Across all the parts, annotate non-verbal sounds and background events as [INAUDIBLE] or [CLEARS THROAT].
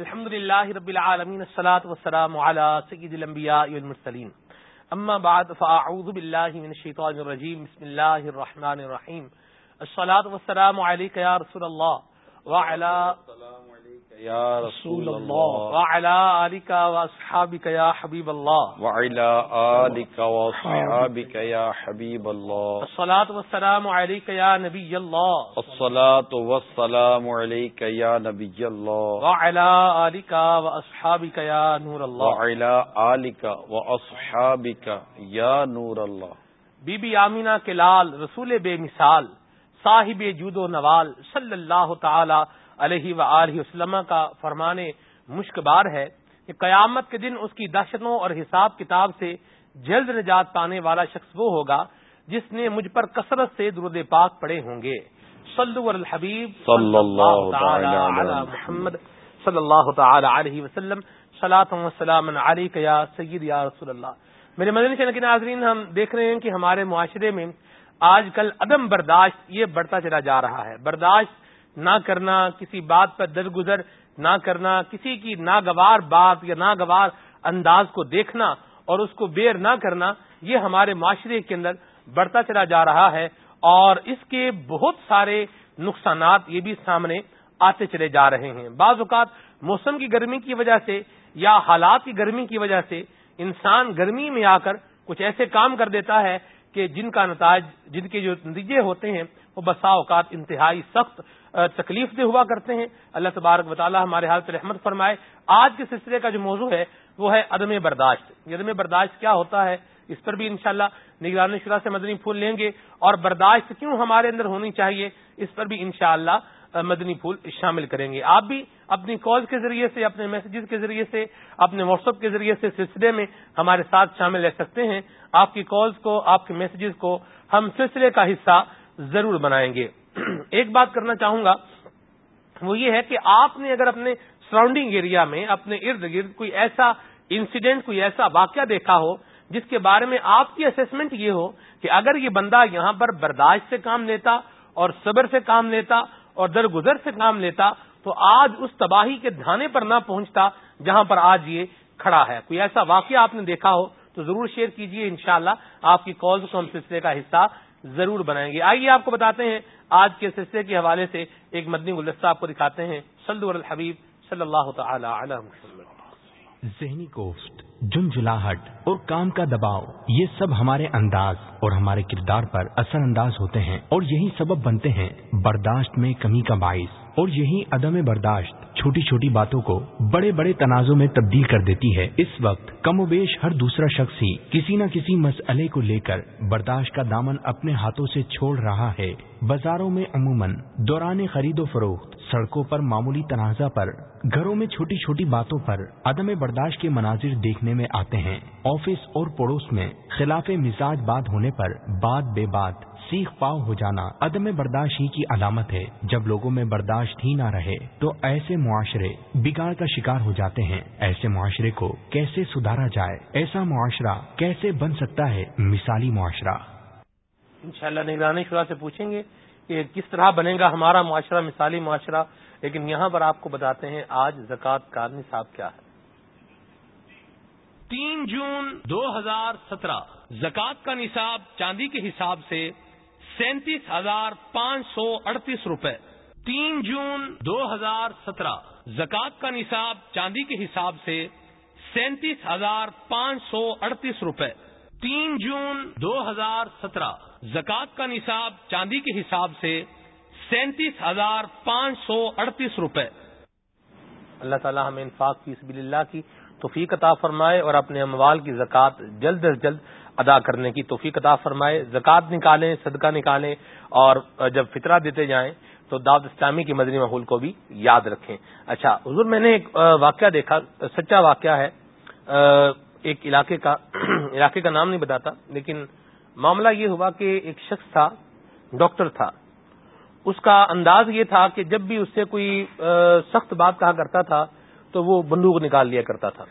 الحمد لله رب العالمين الصلاه والسلام على سيد الانبياء والمرسلين اما بعد، فاعوذ بالله من الشيطان الرجيم بسم الله الرحمن الرحيم الصلاه والسلام عليك يا رسول الله وعلى السلام. یا رسول اللہ. حبيب الله وعلى آلك واصحابك يا حبيب الله الصلاة والسلام يا نبي الله الصلاة والسلام الله وعلى آلك واصحابك يا نور آلك واصحابك يا نور الله بی بی آمینہ کے لال رسول بے مثال صاحب جود و نوال صلی اللہ تعالی علیہ و علیہ وسلم کا فرمانے مشک بار ہے کہ قیامت کے دن اس کی دہشتوں اور حساب کتاب سے جلد نجات پانے والا شخص وہ ہوگا جس نے مجھ پر کثرت سے درود پاک پڑے ہوں گے۔ صلو علی الحبیب صلی اللہ تعالی علی محمد صلی اللہ تعالی علیہ وسلم صلاۃ وسلام علیک یا سید یا رسول اللہ۔ میرے مدنی چینل کے ناظرین ہم دیکھ رہے ہیں کہ ہمارے معاشرے میں آج کل عدم برداشت یہ بڑھتا چلا جا رہا ہے۔ برداشت نہ کرنا، کسی بات پر درگزر نہ کرنا، کسی کی ناگوار بات یا ناگوار انداز کو دیکھنا اور اس کو بیر نہ کرنا، یہ ہمارے معاشرے کے اندر بڑھتا چلا جا رہا ہے اور اس کے بہت سارے نقصانات یہ بھی سامنے آتے چلے جا رہے ہیں۔ بعض اوقات موسم کی گرمی کی وجہ سے یا حالات کی گرمی کی وجہ سے انسان گرمی میں آ کر کچھ ایسے کام کر دیتا ہے کہ جن کا نتائج، جن کے جو نتیجے ہوتے ہیں، وہ بسا اوقات انتہائی سخت تکلیف دہ ہوا کرتے ہیں۔ اللہ تبارک و تعالیٰ ہمارے حالت رحمت فرمائے، آج کے سلسلے کا جو موضوع ہے، وہ ہے عدم برداشت۔ عدم برداشت کیا ہوتا ہے؟ اس پر بھی انشاءاللہ شاء نگرانی شرح سے مدنی پھول لیں گے۔ اور برداشت کیوں ہمارے اندر ہونی چاہیے؟ اس پر بھی انشاءاللہ مدنی پھول شامل کریں گے۔ آپ بھی اپنی کال کے ذریعے سے، اپنے میسجز کے ذریعے سے، اپنے واٹس ایپ کے ذریعے سے سلسلے میں ہمارے ساتھ شامل رہ سکتے ہیں۔ آپ کی کالز کو، آپ کے میسجز کو ہم سلسلے کا حصہ ضرور بنائیں گے۔ [CLEARS THROAT] ایک بات کرنا چاہوں گا، وہ یہ ہے کہ آپ نے اگر اپنے سراؤنڈنگ ایریا میں اپنے ارد گرد کوئی ایسا انسیڈنٹ کوئی ایسا واقعہ دیکھا ہو، جس کے بارے میں آپ کی اسسمنٹ یہ ہو کہ اگر یہ بندہ یہاں پر برداشت سے کام لیتا اور صبر سے کام لیتا اور درگزر سے کام لیتا، تو آج اس تباہی کے دھانے پر نہ پہنچتا جہاں پر آج یہ کھڑا ہے۔ کوئی ایسا واقعہ آپ نے دیکھا ہو تو ضرور شیئر کیجیے انشاءاللہ شاء آپ کی کالز کو ہم سلسلے کا حصہ ضرور بنائیں گے۔ آئیے آپ کو بتاتے ہیں آج کے سلسلے کے حوالے سے ایک مدنی گلدستہ آپ کو دکھاتے ہیں۔ سلد الحبیب صلی اللہ تعالی علی ذہنی کوفٹ جنجلاہٹ اور کام کا دباؤ، یہ سب ہمارے انداز اور ہمارے کردار پر اثر انداز ہوتے ہیں اور یہی سبب بنتے ہیں برداشت میں کمی کا باعث اور یہی عدم برداشت چھوٹی چھوٹی باتوں کو بڑے بڑے تنازع میں تبدیل کر دیتی ہے۔ اس وقت کم و بیش ہر دوسرا شخص ہی کسی نہ کسی مسئلے کو لے کر برداشت کا دامن اپنے ہاتھوں سے چھوڑ رہا ہے۔ بازاروں میں عموماً دوران خرید و فروخت، سڑکوں پر معمولی تنازع پر، گھروں میں چھوٹی چھوٹی باتوں پر عدم برداشت کے مناظر دیکھنے میں آتے ہیں۔ آفس اور پڑوس میں خلاف مزاج بات ہونے پر بات بے بات سیخ پاؤ ہو جانا عدم برداشت ہی کی علامت ہے۔ جب لوگوں میں برداشت ہی نہ رہے تو ایسے معاشرے بگاڑ کا شکار ہو جاتے ہیں۔ ایسے معاشرے کو کیسے سدھارا جائے؟ ایسا معاشرہ کیسے بن سکتا ہے؟ مثالی معاشرہ۔ انشاءاللہ شاء نگرانی شرح سے پوچھیں گے کہ کس طرح بنے گا ہمارا معاشرہ، مثالی معاشرہ۔ لیکن یہاں پر آپ کو بتاتے ہیں آج زکوٰۃ کا نصاب کیا ہے۔ تین جون دو ہزار سترہ، زکوٰۃ کا نصاب چاندی کے حساب سے سینتیس ہزار پانچ سو اڑتیس روپے۔ تین جون دو ہزار سترہ، زکوٰۃ کا نصاب چاندی کے حساب سے سینتیس ہزار پانچ سو اڑتیس روپے۔ تین جون دو ہزار سترہ، زکوٰۃ کا نصاب چاندی کے حساب سے سینتیس ہزار پانچ سو اڑتیس روپے۔ اللہ تعالیٰ ہمیں انفاق کی سبیل اللہ کی توفیق عطا فرمائے اور اپنے اموال کی زکوٰۃ جلد از جلد ادا کرنے کی توفیق عطا فرمائے، زکوٰۃ نکالیں، صدقہ نکالیں اور جب فطرہ دیتے جائیں تو دعوت اسلامی کی مدنی ماحول کو بھی یاد رکھیں۔ اچھا حضور میں نے ایک واقعہ دیکھا، سچا واقعہ ہے۔ ایک علاقے کا [CLEARS THROAT] علاقے کا نام نہیں بتاتا، لیکن معاملہ یہ ہوا کہ ایک شخص تھا، ڈاکٹر تھا۔ اس کا انداز یہ تھا کہ جب بھی اس سے کوئی سخت بات کہا کرتا تھا تو وہ بندوق نکال لیا کرتا تھا۔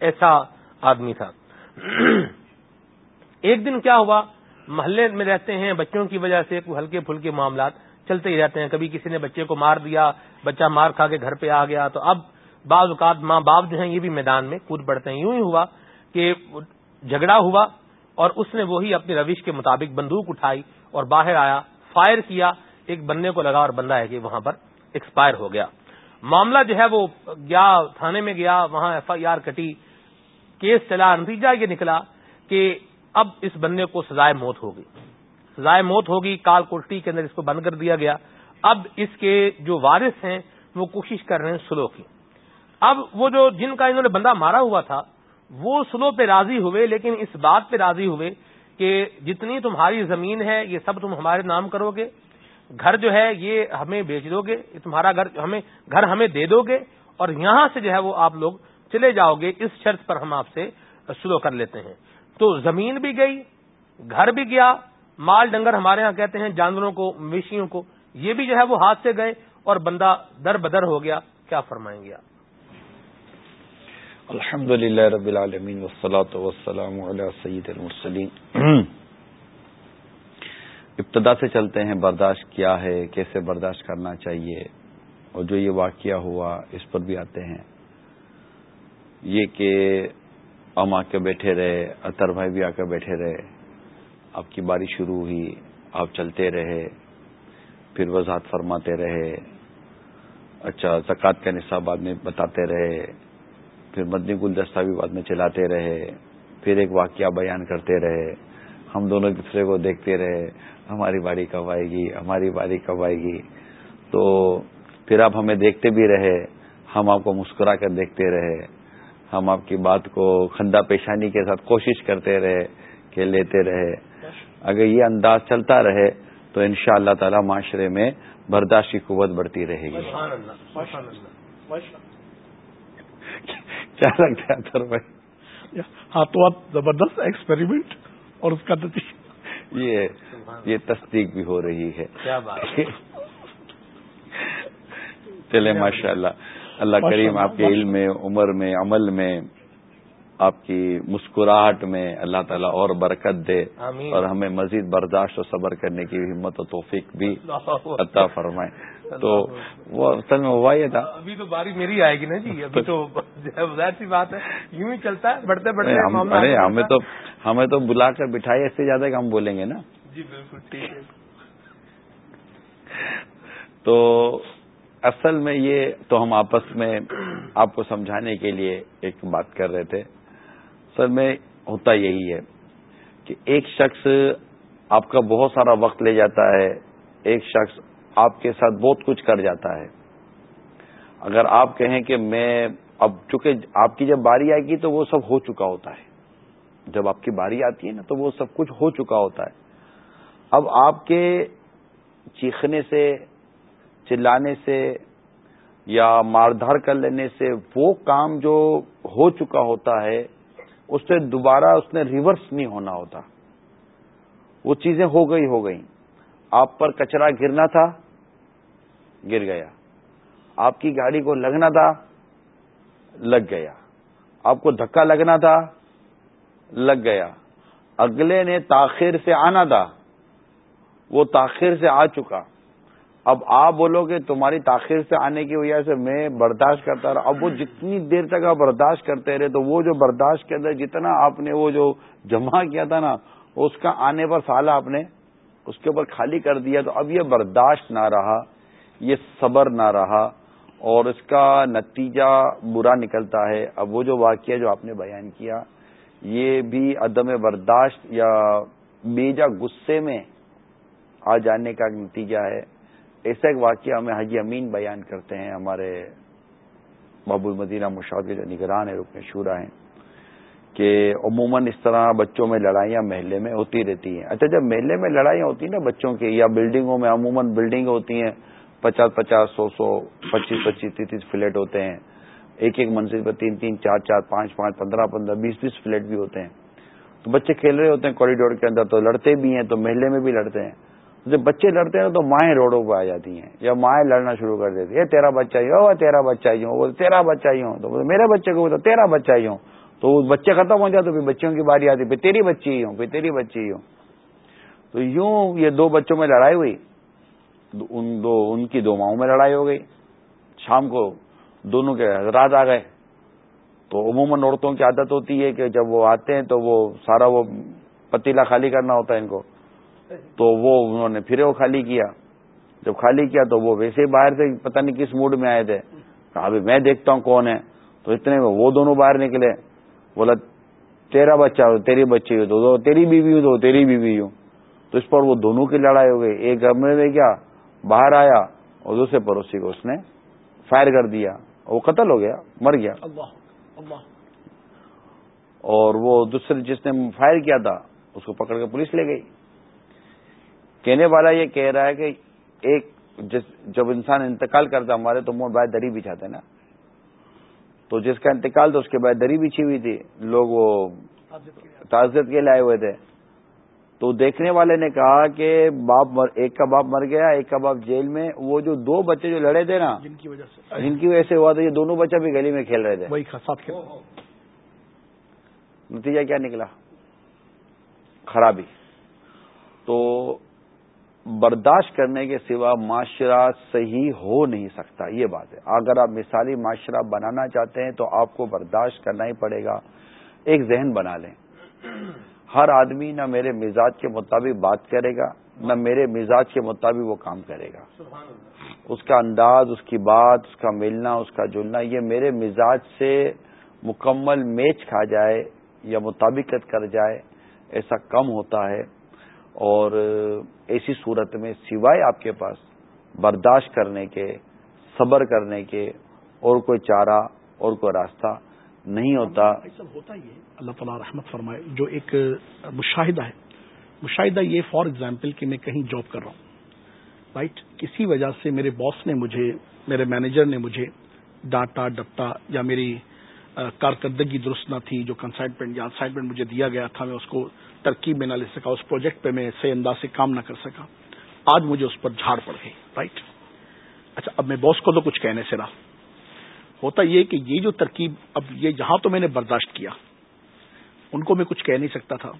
ایسا آدمی تھا۔ ایک دن کیا ہوا؟ محلے میں رہتے ہیں، بچوں کی وجہ سے کوئی ہلکے پھلکے معاملات چلتے ہی رہتے ہیں۔ کبھی کسی نے بچے کو مار دیا، بچہ مار کھا کے گھر پہ آ گیا۔ تو اب بعض اوقات ماں باپ جو ہیں، یہ بھی میدان میں کود پڑتے ہیں۔ یوں ہی ہوا کہ جھگڑا ہوا اور اس نے وہی اپنی روش کے مطابق بندوق اٹھائی اور باہر آیا، فائر کیا۔ ایک بندے کو لگا اور بندہ ہے کہ وہاں پر ایکسپائر ہو گیا۔ معاملہ جو ہے وہ گیا، تھانے میں گیا، وہاں ایف آئی آر کٹی، کیس چلا، نتیجہ یہ نکلا کہ اب اس بندے کو سزائے موت ہوگی سزائے موت ہوگی کال کوٹی کے اندر اس کو بند کر دیا گیا۔ اب اس کے جو وارث ہیں، وہ کوشش کر رہے ہیں سلو کی۔ اب وہ جو جن کا انہوں نے بندہ مارا ہوا تھا، وہ سلو پہ راضی ہوئے، لیکن اس بات پہ راضی ہوئے کہ جتنی تمہاری زمین ہے، یہ سب تم ہمارے نام کرو گے۔ گھر جو ہے یہ ہمیں بیچ دو گے تمہارا گھر ہمیں گھر ہمیں دے دو گے اور یہاں سے جو ہے وہ آپ لوگ چلے جاؤ گے، اس شرط پر ہم آپ سے سلو کر لیتے ہیں۔ تو زمین بھی گئی، گھر بھی گیا، مال ڈنگر ہمارے ہاں کہتے ہیں، جانوروں کو، مویشیوں کو، یہ بھی جو ہے وہ ہاتھ سے گئے اور بندہ در بدر ہو گیا۔ کیا فرمائیں گے آپ؟ الحمد للہ رب العالمین وسلاۃ وسلام علیہ المرسلین۔ ابتدا سے چلتے ہیں، برداشت کیا ہے، کیسے برداشت کرنا چاہیے، اور جو یہ واقعہ ہوا، اس پر بھی آتے ہیں۔ یہ کہ ہم آ کے بیٹھے رہے اطر بھائی بھی آ کے بیٹھے رہے۔ آپ کی باری شروع ہوئی، آپ چلتے رہے، پھر وضاحت فرماتے رہے۔ اچھا زکوٰۃ کا نصاب بعد میں بتاتے رہے۔ پھر مدنی گلدستہ بھی بعد میں چلاتے رہے۔ پھر ایک واقعہ بیان کرتے رہے۔ ہم دونوں ایک دوسرے کو دیکھتے رہے ہماری باری کب آئے گی ہماری باری کب آئے گی۔ تو پھر آپ ہمیں دیکھتے بھی رہے ہم آپ کو مسکرا کر دیکھتے رہے ہم آپ کی بات کو خندہ پیشانی کے ساتھ کوشش کرتے رہے کہ لیتے رہے۔ اگر یہ انداز چلتا رہے تو ان شاء اللہ تعالی معاشرے میں برداشت کی قوت بڑھتی رہے گی۔ کیا لگتا ہے بھائی ہاں تو آپ زبردست ایکسپیریمنٹ اور اس کا یہ تصدیق بھی ہو رہی ہے۔ چلے ماشاء اللہ اللہ کریم آپ کے علم میں عمر میں عمل میں آپ کی مسکراہٹ میں اللہ تعالیٰ اور برکت دے اور ہمیں مزید برداشت و صبر کرنے کی ہمت و توفیق بھی عطا فرمائے۔ تو وہ اصل میں ہوا یہ تھا۔ ابھی تو باری میری آئے گی نا جی ابھی تو ظاہر سی بات ہے۔ یوں ہی چلتا ہے بڑھتے بڑھتے ارے ہمیں تو ہمیں تو بلا کر بٹھائی اس سے زیادہ ہم بولیں گے نا؟ جی بالکل ٹھیک ہے۔ تو اصل میں یہ تو ہم آپس میں آپ کو سمجھانے کے لیے ایک بات کر رہے تھے۔ سر میں ہوتا یہی ہے کہ ایک شخص آپ کا بہت سارا وقت لے جاتا ہے، ایک شخص آپ کے ساتھ بہت کچھ کر جاتا ہے۔ اگر آپ کہیں کہ میں اب چونکہ آپ کی جب باری آئے گی تو وہ سب ہو چکا ہوتا ہے۔ جب آپ کی باری آتی ہے نا تو وہ سب کچھ ہو چکا ہوتا ہے۔ اب آپ کے چیخنے سے، چلانے سے یا ماردھار کر لینے سے وہ کام جو ہو چکا ہوتا ہے اس سے دوبارہ اس نے ریورس نہیں ہونا ہوتا۔ وہ چیزیں ہو گئی ہو گئی آپ پر کچرا گرنا تھا، گر گیا۔ آپ کی گاڑی کو لگنا تھا، لگ گیا۔ آپ کو دھکا لگنا تھا، لگ گیا۔ اگلے نے تاخیر سے آنا تھا، وہ تاخیر سے آ چکا۔ اب آپ بولو کہ تمہاری تاخیر سے آنے کی وجہ سے میں برداشت کرتا رہا، اب وہ جتنی دیر تک آپ برداشت کرتے رہے تو وہ جو برداشت کے اندر جتنا آپ نے وہ جو جمع کیا تھا نا، اس کا آنے پر سالہ آپ نے اس کے اوپر خالی کر دیا تو اب یہ برداشت نہ رہا، یہ صبر نہ رہا اور اس کا نتیجہ برا نکلتا ہے۔ اب وہ جو واقعہ جو آپ نے بیان کیا، یہ بھی عدم برداشت یا بیجا غصے میں آ جانے کا نتیجہ ہے۔ ایسا ایک واقعہ ہمیں حجی امین بیان کرتے ہیں، ہمارے بابو المدینہ مشاہد نگران رکن شورا ہیں، کہ عموماً اس طرح بچوں میں لڑائیاں محلے میں ہوتی رہتی ہیں۔ اچھا جب محلے میں لڑائیاں ہوتی ہیں نا بچوں کی، یا بلڈنگوں میں عموماً بلڈنگیں ہوتی ہیں، پچاس پچاس، سو سو، پچیس پچیس، تیس تیس فلیٹ ہوتے ہیں۔ ایک ایک منزل پر تین تین، چار چار، پانچ پانچ، پندرہ پندرہ، بیس بیس فلیٹ بھی ہوتے ہیں۔ تو بچے کھیل رہے ہوتے ہیں کوریڈور کے اندر، تو لڑتے بھی ہیں، تو محلے میں بھی لڑتے ہیں۔ جب بچے لڑتے ہیں تو مائیں روڈوں پہ آ جاتی ہیں یا مائیں لڑنا شروع کر دیتی ہے تیرا بچہ ہی ہو تیرا بچہ ہی ہو تیرا بچہ ہی ہو۔ تو میرے بچے کو بولتا، تیرا بچہ ہی ہو۔ تو بچے ختم ہو جاتے تو پھر بچوں کی باری آتی، پھر تیری بچی ہی ہوں پھر تیری بچی ہی ہوں تو یوں یہ دو بچوں میں لڑائی ہوئی ان دو، ان کی دو ماؤں میں لڑائی ہو گئی۔ شام کو دونوں کے رات آ گئے۔ تو عموماً عورتوں کی عادت ہوتی ہے کہ جب وہ آتے ہیں تو وہ سارا وہ پتیلا خالی کرنا ہوتا ہے ان کو۔ تو وہ انہوں نے پھر وہ خالی کیا۔ جب خالی کیا تو وہ ویسے ہی باہر سے پتہ نہیں کس موڈ میں آئے تھے۔ ابھی میں دیکھتا ہوں کون ہے۔ تو اتنے میں وہ دونوں باہر نکلے۔ بولا تیرا بچہ ہو تیری بچی ہو تو تیری بیوی ہو تو تیری بیوی ہو۔ تو اس پر وہ دونوں کی لڑائی ہو گئی۔ ایک کمرے میں کیا؟ باہر آیا اور دوسرے پڑوسی کو اس نے فائر کر دیا۔ وہ قتل ہو گیا مر گیا۔ اللہ اللہ۔ اور وہ دوسرے جس نے فائر کیا تھا اس کو پکڑ کے پولیس لے گئی۔ کہنے والا یہ کہہ رہا ہے کہ ایک جب انسان انتقال کرتا ہمارے تو منہ باہر دری بچھاتے نا۔ تو جس کا انتقال تھا اس کے بعد دری بچھی ہوئی تھی۔ لوگ وہ تعزیت کے لیے آئے ہوئے تھے۔ تو دیکھنے والے نے کہا کہ باپ مر ایک کا باپ مر گیا ایک کا باپ جیل میں۔ وہ جو دو بچے جو لڑے تھے نا جن کی وجہ سے۔ جن کی وجہ سے ہوا تھا یہ دونوں بچے بھی گلی میں کھیل رہے تھے۔ نتیجہ کیا نکلا؟ خرابی۔ تو برداشت کرنے کے سوا معاشرہ صحیح ہو نہیں سکتا، یہ بات ہے۔ اگر آپ مثالی معاشرہ بنانا چاہتے ہیں تو آپ کو برداشت کرنا ہی پڑے گا۔ ایک ذہن بنا لیں۔ ہر آدمی نہ میرے مزاج کے مطابق بات کرے گا، نہ میرے مزاج کے مطابق وہ کام کرے گا۔ اس کا انداز، اس کی بات، اس کا ملنا، اس کا جلنا، یہ میرے مزاج سے مکمل میچ کھا جائے یا مطابقت کر جائے، ایسا کم ہوتا ہے۔ اور ایسی صورت میں سوائے آپ کے پاس برداشت کرنے کے، صبر کرنے کے اور کوئی چارہ اور کوئی راستہ نہیں ہوتا۔ ہوتا ہی اللہ تعالیٰ رحمت فرمائے، جو ایک مشاہدہ ہے۔ مشاہدہ یہ فار ایگزامپل کہ میں کہیں جاب کر رہا ہوں۔ رائٹ کسی وجہ سے میرے باس نے مجھے، میرے مینیجر نے مجھے ڈانٹا ڈپٹا یا میری کارکردگی درست نہ تھی، جو کنسائنمنٹ یا اسائنمنٹ مجھے دیا گیا تھا، میں اس کو ترکیب میں نہ لے سکا اس پروجیکٹ پہ میں صحیح انداز سے کام نہ کر سکا۔ آج مجھے اس پر جھاڑ پڑ گئی رائٹ اچھا اب میں باس کو تو کچھ کہنے سے رہا۔ ہوتا یہ کہ یہ جو ترکیب اب یہ جہاں تو میں نے برداشت کیا۔ ان کو میں کچھ کہہ نہیں سکتا تھا۔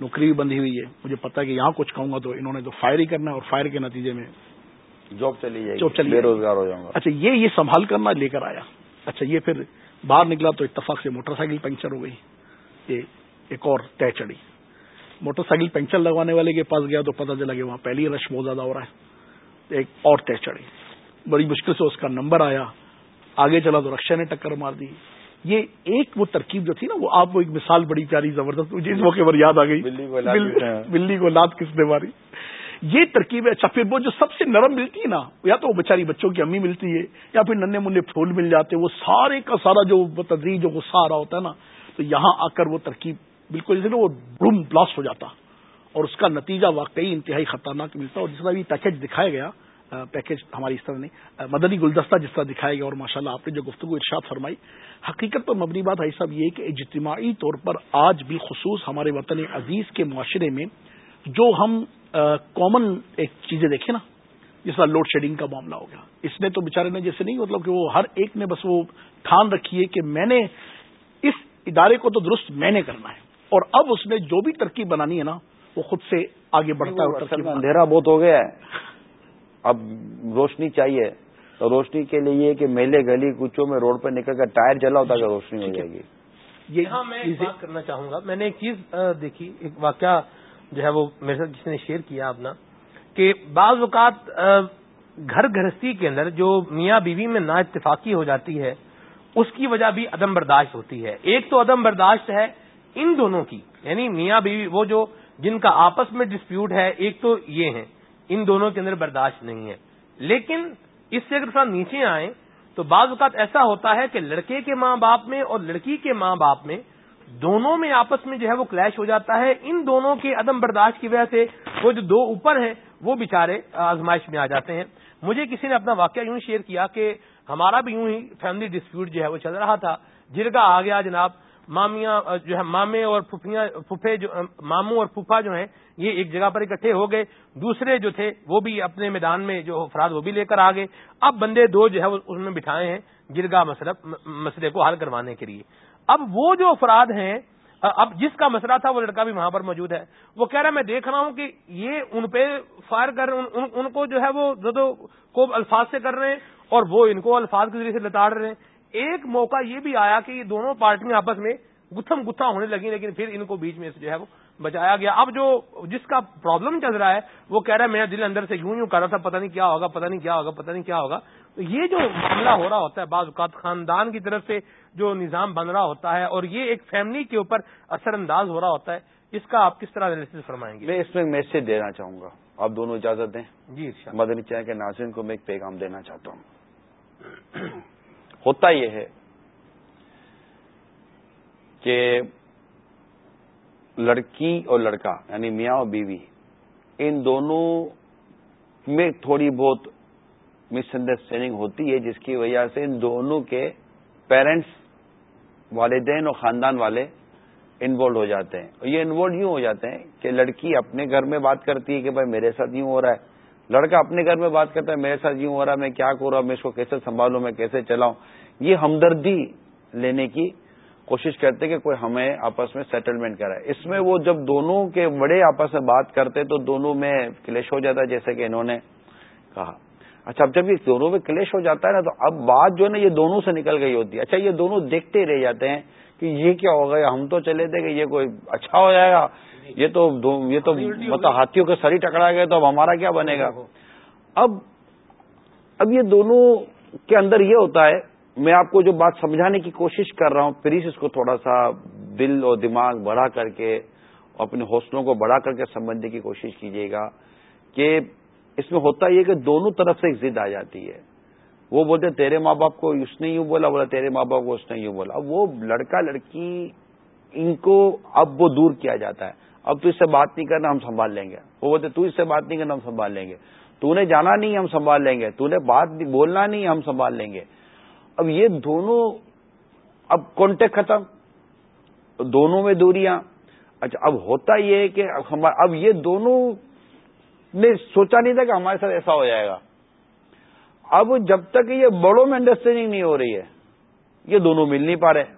نوکری بھی بندھی ہوئی ہے۔ مجھے پتا ہے کہ یہاں کچھ کہوں گا تو انہوں نے تو فائر ہی کرنا اور فائر کے نتیجے میں جاب چلی جائے جاب چلی بے روزگار ہو جاؤں گا۔ اچھا یہ یہ سنبھال کرنا لے کر آیا۔ اچھا یہ پھر باہر نکلا تو اتفاق سے موٹر سائیکل پنکچر ہو گئی۔ یہ ایک اور طے چڑھی موٹر سائیکل پنکچر لگوانے والے کے پاس گیا تو پتا چلا کہ وہاں پہلی رش بہت زیادہ ہو رہا ہے۔ ایک اور طے چڑھی۔ بڑی مشکل سے اس کا نمبر آیا۔ آگے چلا تو رکشا نے ٹکر مار دی۔ یہ ایک وہ ترکیب جو تھی نا وہ آپ کو ایک مثال بڑی پیاری زبردست مجھے اس موقع پر یاد آ گئی۔ بلی کو لات کس نے ماری؟ یہ ترکیب ہے۔ اچھا پھر وہ جو سب سے نرم ملتی ہے نا یا تو وہ بچاری بچوں کی امی ملتی ہے یا پھر ننے منہ پھول مل جاتے وہ سارے کا سارا جو تدریج جو غصہ آ رہا ہوتا ہے نا تو یہاں آ کر وہ ترکیب بالکل جیسے نا وہ روم بلاسٹ ہو جاتا اور اس کا نتیجہ واقعی انتہائی خطرناک ملتا اور جس طرح بھی پیکج دکھایا گیا پیکج ہماری اس طرح نہیں مدنی گلدستہ جس طرح دکھایا گیا اور ماشاء اللہ آپ نے جو گفتگو ارشاد فرمائی، حقیقت پر مبنی بات ہے صاحب یہ کہ اجتماعی طور پر آج بالخصوص ہمارے وطن عزیز کے معاشرے میں جو ہم کامن ایک چیزیں دیکھیں نا، جس طرح لوڈ شیڈنگ کا معاملہ ہو گیا، اس نے تو بےچارے نے جیسے نہیں مطلب کہ وہ ہر ایک نے بس وہ ٹھان رکھی ہے کہ میں نے اس ادارے کو تو درست میں نے کرنا ہے۔ اور اب اس نے جو بھی ترکیب بنانی ہے نا وہ خود سے آگے بڑھتا ہے اندھیرا بہت ہو گیا ہے۔ اب روشنی چاہیے۔ تو روشنی کے لیے یہ کہ میلے گلی کچوں میں روڈ پہ نکل کر ٹائر جلا ہوتا کہ روشنی ہو جائے گی۔ یہاں میں بات کرنا چاہوں گا۔ میں نے ایک چیز دیکھی ایک واقعہ جو ہے وہ میرے ساتھ جس نے شیئر کیا اپنا کہ بعض اوقات گھر گرہستی کے اندر جو میاں بیوی میں نا اتفاقی ہو جاتی ہے اس کی وجہ بھی عدم برداشت ہوتی ہے۔ ایک تو عدم برداشت ہے ان دونوں کی یعنی میاں بیوی، وہ جو جن کا آپس میں ڈسپیوٹ ہے، ایک تو یہ ہیں، ان دونوں کے اندر برداشت نہیں ہے۔ لیکن اس سے اگر تھوڑا نیچے آئیں، تو بعض اوقات ایسا ہوتا ہے کہ لڑکے کے ماں باپ میں اور لڑکی کے ماں باپ میں دونوں میں آپس میں جو ہے وہ کلیش ہو جاتا ہے۔ ان دونوں کے عدم برداشت کی وجہ سے وہ جو دو اوپر ہیں، وہ بےچارے آزمائش میں آ جاتے ہیں۔ مجھے کسی نے اپنا واقعہ یوں شیئر کیا کہ ہمارا بھی یوں ہی فیملی ڈسپیوٹ جو ہے وہ چل رہا تھا۔ جرگا آ گیا جناب۔ مامیاں جو ہے مامے اور پھپھیاں پھپھے جو ماموں اور پھپھا جو ہیں یہ ایک جگہ پر اکٹھے ہو گئے۔ دوسرے جو تھے وہ بھی اپنے میدان میں جو افراد وہ بھی لے کر آ گئے۔ اب بندے دو جو ہے اس میں بٹھائے ہیں جرگا مسئلہ مسئلے کو حل کروانے کے لیے۔ اب وہ جو افراد ہیں اب جس کا مسئلہ تھا وہ لڑکا بھی وہاں پر موجود ہے۔ وہ کہہ رہا ہے میں دیکھ رہا ہوں کہ یہ ان پہ فائر کر ان, ان, ان کو جو ہے وہ کو الفاظ سے کر رہے ہیں اور وہ ان کو الفاظ کے ذریعے سے لتاڑ رہے ہیں۔ ایک موقع یہ بھی آیا کہ یہ دونوں پارٹیاں آپس میں گتھم گتھا ہونے لگی لیکن پھر ان کو بیچ میں سے جو ہے وہ بچایا گیا۔ اب جو جس کا پرابلم چل رہا ہے وہ کہہ رہا ہے میرا دل اندر سے یوں یوں کر رہا تھا پتہ نہیں کیا ہوگا پتہ نہیں کیا ہوگا پتہ نہیں کیا ہوگا۔ تو یہ جو معاملہ ہو رہا ہوتا ہے بعض اوقات خاندان کی طرف سے جو نظام بن رہا ہوتا ہے اور یہ ایک فیملی کے اوپر اثر انداز ہو رہا ہوتا ہے اس کا آپ کس طرح انالیس فرمائیں گے؟ میں اس میں میسج دینا چاہوں گا۔ آپ دونوں اجازت دیں؟ جی مدنی چین کے ناظرین کو میں ایک پیغام دینا چاہتا ہوں۔ ہوتا یہ ہے کہ لڑکی اور لڑکا یعنی میاں اور بیوی ان دونوں میں تھوڑی بہت مس انڈرسٹینڈنگ ہوتی ہے، جس کی وجہ سے ان دونوں کے پیرنٹس والدین اور خاندان والے انوالو ہو جاتے ہیں۔ اور یہ انوالو یوں ہو جاتے ہیں کہ لڑکی اپنے گھر میں بات کرتی ہے کہ بھائی میرے ساتھ یوں ہو رہا ہے۔ لڑکا اپنے گھر میں بات کرتا ہے، میرے ساتھ یوں ہو رہا میں کیا کروں میں اس کو کیسے سنبھالوں، میں کیسے چلاؤں؟ یہ ہمدردی لینے کی کوشش کرتے کہ کوئی ہمیں آپس میں سیٹلمنٹ کرائے۔ اس میں وہ جب دونوں کے بڑے آپس میں بات کرتے تو دونوں میں کلیش ہو جاتا ہے، جیسے کہ انہوں نے کہا۔ اچھا اب جب یہ دونوں میں کلیش ہو جاتا ہے نا، تو اب بات جو ہے نا، یہ دونوں سے نکل گئی ہوتی ہے۔ اچھا یہ دونوں دیکھتے ہی رہ جاتے ہیں کہ یہ کیا ہو گیا، ہم تو چلے تھے کہ یہ کوئی اچھا ہو جائے گا۔ یہ تو یہ تو مطلب ہاتھیوں کے سر ہی ٹکرا گئے تو اب ہمارا کیا بنے گا؟ اب اب یہ دونوں کے اندر یہ ہوتا ہے میں آپ کو جو بات سمجھانے کی کوشش کر رہا ہوں پلیز اس کو تھوڑا سا دل اور دماغ بڑھا کر کے اپنے حوصلوں کو بڑھا کر کے سمجھنے کی کوشش کیجیے گا کہ اس میں ہوتا یہ کہ دونوں طرف سے ایک ضد آ جاتی ہے۔ وہ بولتے تیرے ماں باپ کو اس نے یوں بولا؟ بولا تیرے ماں باپ کو اس نے یوں بولا؟ اب وہ لڑکا لڑکی ان کو اب وہ دور کیا جاتا ہے۔ اب تو اس سے بات نہیں کرنا ہم سنبھال لیں گے۔ وہ بولتے تو اس سے بات نہیں کرنا ہم سنبھال لیں گے۔ تو نے جانا نہیں، ہم سنبھال لیں گے۔ تو نے بات بولنا نہیں، ہم سنبھال لیں گے۔ اب یہ دونوں، اب کانٹیکٹ ختم۔ دونوں میں دوریاں۔ اچھا اب ہوتا یہ ہے کہ اب یہ دونوں نے سوچا نہیں تھا کہ ہمارے ساتھ ایسا ہو جائے گا۔ اب جب تک یہ بڑوں میں انڈرسٹینڈنگ نہیں ہو رہی ہے، یہ دونوں مل نہیں پا رہے۔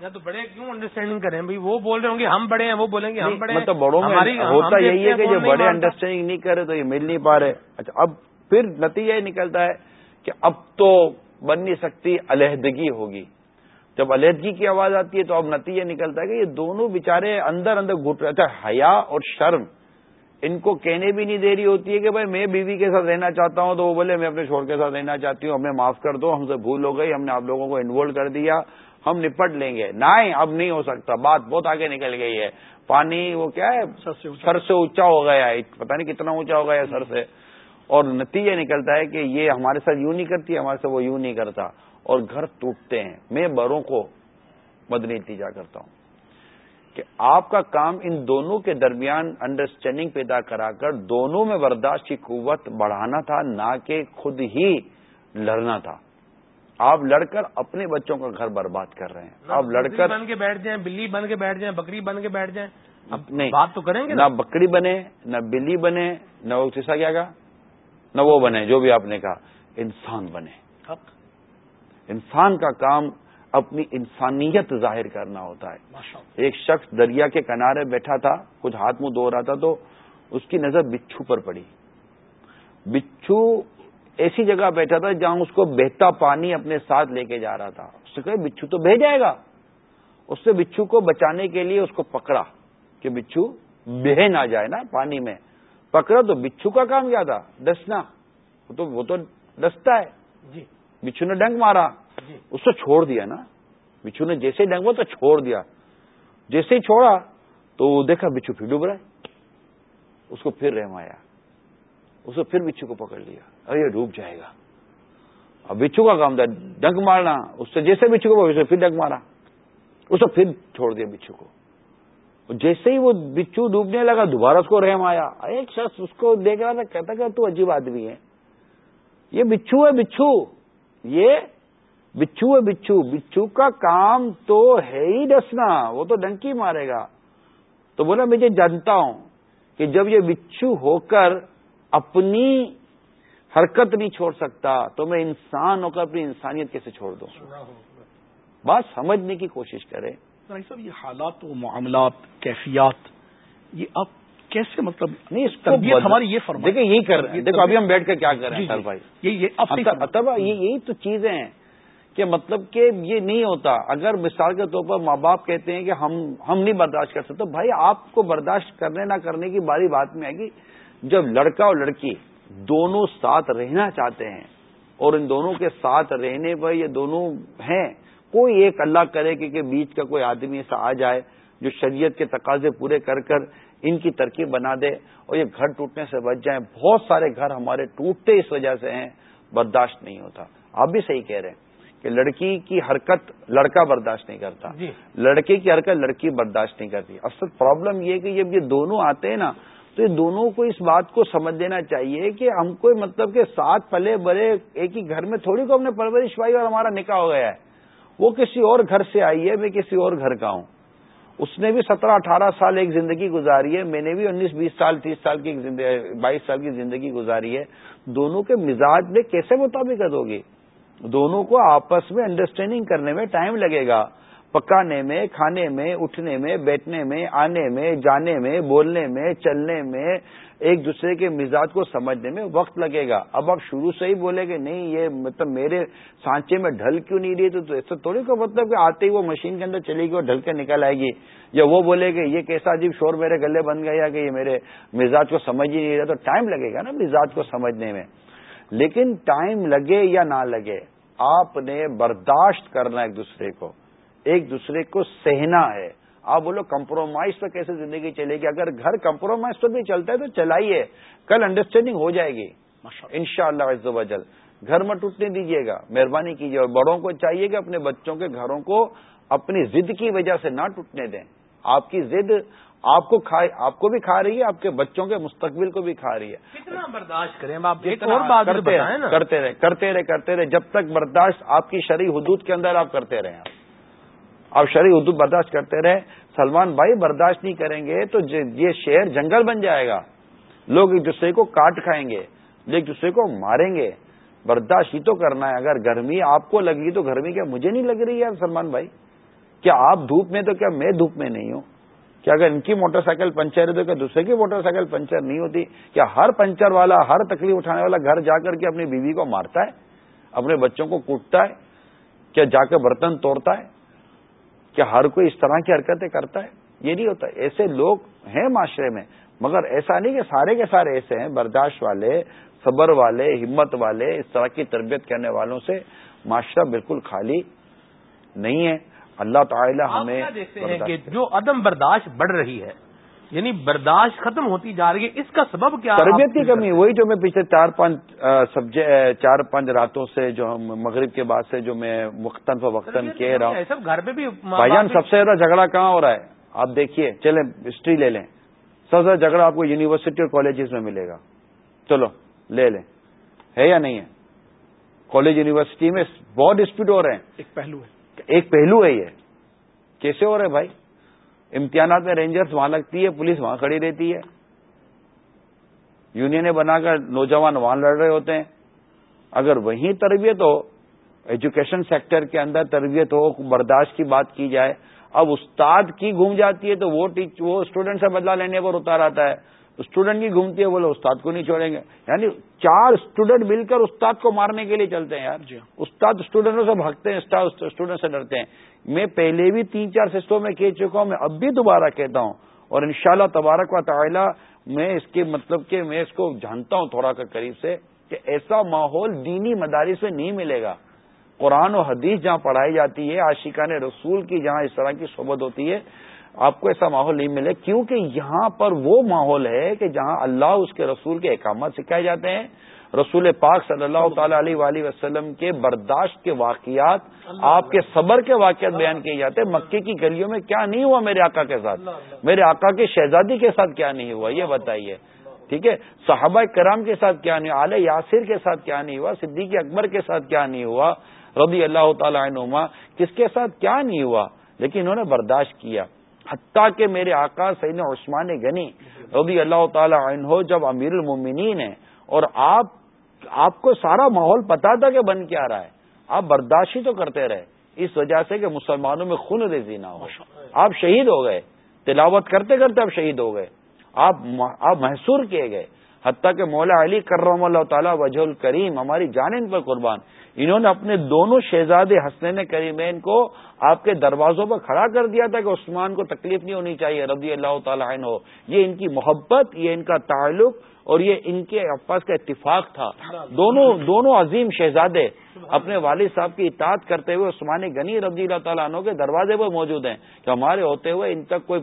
یا تو بڑے کیوں انڈرسٹینڈنگ کریں؟ بھائی وہ بول رہے ہوں گے ہم بڑے ہیں وہ بولیں گے ہم بڑے مطلب بڑوں میں ہوتا یہی ہے کہ جو بڑے انڈرسٹینڈنگ نہیں کرے تو یہ مل نہیں پا رہے۔ اچھا اب پھر نتیجہ یہ نکلتا ہے کہ اب تو بن نہیں سکتی علیحدگی ہوگی۔ جب علیحدگی کی آواز آتی ہے تو اب نتیجہ نکلتا ہے کہ یہ دونوں بےچارے اندر اندر گٹ رہے اچھا حیا اور شرم ان کو کہنے بھی نہیں دے رہی ہوتی ہے کہ بھائی میں بیوی کے ساتھ رہنا چاہتا ہوں تو وہ بولے میں اپنے شور کے ساتھ رہنا چاہتی ہوں ہمیں معاف کر دو ہم سے بھول ہو گئی ہم نے آپ لوگوں کو انوالو کر دیا۔ ہم نپٹ لیں گے۔ نہ اب نہیں ہو سکتا۔ بات بہت آگے نکل گئی ہے۔ پانی وہ کیا ہے؟ سر سے اونچا۔ ہو گیا ہے۔ پتہ نہیں کتنا اونچا ہو گیا ہے سر سے۔ اور نتیجہ نکلتا ہے کہ یہ ہمارے ساتھ یوں نہیں کرتی ہمارے ساتھ وہ یوں نہیں کرتا۔ اور گھر ٹوٹتے ہیں۔ میں بڑوں کو مدنی نتیجہ کرتا ہوں کہ آپ کا کام ان دونوں کے درمیان انڈرسٹینڈنگ پیدا کرا کر دونوں میں برداشت کی قوت بڑھانا تھا نہ کہ خود ہی لڑنا تھا۔ آپ لڑ کر اپنے بچوں کا گھر برباد کر رہے ہیں۔ آپ لڑ کر بن کے بیٹھ جائیں بلی بن کے بیٹھ جائیں بکری بن کے بیٹھ جائیں۔ اب نہیں۔ بات تو کریں گے نہ بکری بنے نہ بلی بنے نہ وہ کسا کیا کہا؟ نہ وہ بنے جو بھی آپ نے کہا۔ انسان بنے۔ انسان کا کام اپنی انسانیت ظاہر کرنا ہوتا ہے۔ ایک شخص دریا کے کنارے بیٹھا تھا کچھ ہاتھ منہ دھو رہا تھا تو اس کی نظر بچھو پر پڑی۔ بچھو ایسی جگہ بیٹھا تھا جہاں اس کو بہتا پانی اپنے ساتھ لے کے جا رہا تھا۔ اس نے کہا بچھو تو بہ جائے گا۔ اس نے بچھو کو بچانے کے لیے اس کو پکڑا کہ بچھو بہ نہ جائے نا پانی میں۔ پکڑا تو بچھو کا کام کیا تھا؟ ڈسنا وہ تو ڈستا ہے۔ جی۔ بچھو نے ڈنگ مارا۔ جی۔ اس کو چھوڑ دیا نا۔ بچھو نے جیسے ڈنگ مارا تو چھوڑ دیا۔ جیسے ہی چھوڑا تو دیکھا بچھو پھر ڈوب رہا ہے۔ اس کو پھر رحم آیا اس کو پھر بچھو کو پکڑ لیا۔ ارے یہ ڈوب جائے گا۔ اب بچھو کا کام تھا، ڈنک مارنا، اس سے جیسے بچھو کو ویسے پھر ڈنک مارا۔ اس پھر چھوڑ دیا بچھو کو۔ جیسے ہی وہ بچھو ڈوبنے لگا، دوبارہ اس کو رحم آیا۔ ایک شخص اس کو دیکھ رہا تھا، کہتا کہ تو عجیب آدمی ہے۔ یہ بچھو ہے بچھو۔ یہ بچھو ہے بچھو۔ بچھو کا کام تو ہے ہی ڈسنا، وہ تو ڈنکی مارے گا۔ تو بولا مجھے جانتا ہوں کہ جب یہ بچھو ہو کر اپنی حرکت نہیں چھوڑ سکتا تو میں انسان ہو کر اپنی انسانیت کیسے چھوڑ دوں؟ بات سمجھنے کی کوشش کریں۔ صاحب یہ حالات و معاملات کیفیات یہ اب کیسے مطلب نہیں ہماری یہ فرما دیکھیں یہی کر رہے ہیں دیکھو ابھی ہم بیٹھ کر کیا کر رہے ہیں جی، جی۔ بھائی۔ یہ یہی تو چیزیں ہیں کہ مطلب کہ یہ نہیں ہوتا۔ اگر مثال کے طور پر ماں باپ کہتے ہیں کہ ہم ہم نہیں برداشت کر سکتے بھائی آپ کو برداشت کرنے نہ کرنے کی باری بات میں آئے گی جب لڑکا اور لڑکی دونوں ساتھ رہنا چاہتے ہیں اور ان دونوں کے ساتھ رہنے پر یہ دونوں ہیں کوئی ایک اللہ کرے کہ بیچ کا کوئی آدمی ایسا آ جائے جو شریعت کے تقاضے پورے کر کر ان کی ترکیب بنا دے اور یہ گھر ٹوٹنے سے بچ جائیں۔ بہت سارے گھر ہمارے ٹوٹتے اس وجہ سے ہیں برداشت نہیں ہوتا۔ آپ بھی صحیح کہہ رہے ہیں کہ لڑکی کی حرکت لڑکا برداشت نہیں کرتا۔ جی۔ لڑکے کی حرکت لڑکی برداشت نہیں کرتی۔ اصل پرابلم یہ کہ جب یہ دونوں آتے ہیں نا تو یہ دونوں کو اس بات کو سمجھ دینا چاہیے کہ ہم کو مطلب کہ ساتھ پلے بڑے ایک ہی گھر میں تھوڑی کو ہم نے پرورش پائی اور ہمارا نکاح ہو گیا ہے۔ وہ کسی اور گھر سے آئی ہے، میں کسی اور گھر کا ہوں۔ اس نے بھی سترہ اٹھارہ سال ایک زندگی گزاری ہے، میں نے بھی انیس بیس سال، تیس سال کی بائیس سال کی زندگی گزاری ہے۔ دونوں کے مزاج میں کیسے مطابقت ہوگی؟ دونوں کو آپس میں انڈرسٹینڈنگ کرنے میں ٹائم لگے گا۔ پکانے میں، کھانے میں، اٹھنے میں، بیٹھنے میں، آنے میں، جانے میں، بولنے میں، چلنے میں، ایک دوسرے کے مزاج کو سمجھنے میں وقت لگے گا۔ اب آپ شروع سے ہی بولے کہ نہیں، یہ مطلب میرے سانچے میں ڈھل کیوں نہیں رہی؟ تو ایسا تھوڑی کو مطلب کہ آتے ہی وہ مشین کے اندر چلے گی اور ڈھل کے نکل آئے گی۔ یا وہ بولے کہ یہ کیسا عجیب شور میرے گلے بن گیا کہ یہ میرے مزاج کو سمجھ ہی نہیں رہا۔ تو ٹائم لگے گا نا مزاج کو سمجھنے میں۔ لیکن ٹائم لگے یا نہ لگے، آپ نے برداشت کرنا ایک دوسرے کو۔ ایک دوسرے کو سہنا ہے۔ آپ بولو کمپرومائز تو کیسے زندگی چلے گی؟ اگر گھر کمپرومائز تو بھی چلتا ہے تو چلائیے کل انڈرسٹینڈنگ ہو جائے گی۔ ان شاء اللہ وجل گھر میں ٹوٹنے دیجیے گا۔ مہربانی کیجیے اور بڑوں کو چاہیے کہ اپنے بچوں کے گھروں کو اپنی ضد کی وجہ سے نہ ٹوٹنے دیں۔ آپ کی ضد آپ کو کھائے آپ کو بھی کھا رہی ہے آپ کے بچوں کے مستقبل کو بھی کھا رہی ہے۔ کتنا برداشت کریں؟ آپ کرتے رہے کرتے رہے کرتے رہے کرتے رہے جب تک برداشت آپ کی شرح حدود کے اندر آپ کرتے رہے آپ شرح حدود برداشت کرتے رہے۔ سلمان بھائی برداشت نہیں کریں گے تو یہ شہر جنگل بن جائے گا۔ لوگ ایک دوسرے کو کاٹ کھائیں گے، ایک دوسرے کو ماریں گے۔ برداشت ہی تو کرنا ہے۔ اگر گرمی آپ کو لگی تو گرمی کیا مجھے نہیں لگ رہی ہے سلمان بھائی؟ کیا آپ دھوپ میں تو کیا میں دھوپ میں نہیں ہوں؟ کیا اگر ان کی موٹر سائیکل پنچر ہے تو کیا دوسرے کی موٹر سائیکل پنچر نہیں ہوتی؟ کیا ہر پنچر والا، ہر تکلیف اٹھانے والا گھر جا کر کے اپنی بیوی کو مارتا ہے؟ اپنے بچوں کو کوٹتا ہے؟ کیا جا کے برتن توڑتا ہے؟ کیا ہر کوئی اس طرح کی حرکتیں کرتا ہے؟ یہ نہیں ہوتا۔ ایسے لوگ ہیں معاشرے میں مگر ایسا نہیں کہ سارے کے سارے ایسے ہیں برداشت والے صبر والے ہمت والے اس طرح کی تربیت کرنے والوں سے معاشرہ بالکل خالی نہیں ہے۔ اللہ تعالی ہمیں دیکھتے ہیں کہ جو عدم برداشت بڑھ رہی ہے یعنی برداشت ختم ہوتی جا رہی ہے اس کا سبب کیا تربیت کی کمی وہی جو میں پچھلے چار پانچ سبجیکٹ چار پانچ راتوں سے جو مغرب کے بعد سے جو میں وقتاً فوقتاً کہہ رہا ہوں۔ گھر پہ بھی بھائی جان سب سے زیادہ جھگڑا کہاں ہو رہا ہے؟ آپ دیکھیے چلیں ہسٹری لے لیں۔ سب سے زیادہ جھگڑا آپ کو یونیورسٹی اور کالجز میں ملے گا۔ چلو لے لیں۔ ہے یا نہیں ہے؟ کالج یونیورسٹی میں بہت ڈسپیوٹ ہو رہے ہیں۔ ایک پہلو ہے۔ ایک پہلو ہے یہ۔ کیسے ہو رہے بھائی؟ امتحانات میں رینجرز وہاں لگتی ہے، پولیس وہاں کھڑی رہتی ہے۔ یونینیں بنا کر نوجوان وہاں لڑ رہے ہوتے ہیں۔ اگر وہیں تربیت ہو، ایجوکیشن سیکٹر کے اندر تربیت ہو، برداشت کی بات کی جائے، اب استاد کی گھوم جاتی ہے تو وہ اسٹوڈنٹ سے بدلا لینے پر اتار آتا ہے۔ اسٹوڈنٹ کی گھومتی ہے بولے استاد کو نہیں چھوڑیں گے۔ یعنی چار اسٹوڈنٹ مل کر استاد کو مارنے کے لیے چلتے ہیں یار۔ جی۔ استاد اسٹوڈنٹوں سے بھگتے ہیں اسٹوڈنٹ سے ڈرتے ہیں۔ میں پہلے بھی تین چار سسٹوں میں کہہ چکا ہوں میں اب بھی دوبارہ کہتا ہوں۔ اور انشاءاللہ تبارک و تعالی میں اس کے مطلب کہ میں اس کو جانتا ہوں تھوڑا قریب سے کہ ایسا ماحول دینی مدارس میں نہیں ملے گا۔ قرآن و حدیث جہاں پڑھائی جاتی ہے عاشقان رسول کی جہاں اس طرح کی صحبت ہوتی ہے آپ کو ایسا ماحول نہیں ملے، کیونکہ یہاں پر وہ ماحول ہے کہ جہاں اللہ اس کے رسول کے احکامات سکھائے جاتے ہیں۔ رسول پاک صلی اللہ تعالی علیہ وآلہ وسلم کے برداشت کے واقعات آپ کے صبر کے واقعات بیان کیے جاتے ہیں۔ مکے کی گلیوں میں کیا نہیں ہوا میرے آقا کے ساتھ؟ میرے آقا کے شہزادی کے ساتھ کیا نہیں ہوا؟ یہ بتائیے۔ ٹھیک ہے؟ صحابہ کرام کے ساتھ کیا نہیں آل یاسر کے ساتھ کیا نہیں ہوا؟ صدیقی اکبر کے ساتھ کیا نہیں ہوا؟ رضی اللہ تعالی عنما کس کے ساتھ کیا نہیں ہوا؟ لیکن انہوں نے برداشت کیا۔ حتیٰ کہ میرے آقا سید عثمان غنی رضی اللہ تعالی عنہ جب امیر المومنین ہیں اور آپ آپ کو سارا ماحول پتا تھا کہ بن کیا رہا ہے آپ برداشت ہی تو کرتے رہے اس وجہ سے کہ مسلمانوں میں خون ریزی نہ ہو آپ شہید ہو گئے تلاوت کرتے کرتے آپ شہید ہو گئے آپ آپ محسور کیے گئے۔ حتیٰ کہ مولا علی کرم اللہ تعالیٰ وجہ الکریم ہماری جان پر قربان۔ انہوں نے اپنے دونوں شہزادے حسنین کریمین کو آپ کے دروازوں پر کھڑا کر دیا تھا کہ عثمان کو تکلیف نہیں ہونی چاہیے، رضی اللہ تعالیٰ عنہ۔ یہ ان کی محبت، یہ ان کا تعلق اور یہ ان کے آپس کا اتفاق تھا۔ دونوں دونوں عظیم شہزادے اپنے والد صاحب کی اطاعت کرتے ہوئے عثمان غنی رضی اللہ تعالیٰ عنہ کے دروازے پر موجود ہیں کہ ہمارے ہوتے ہوئے ان تک کوئی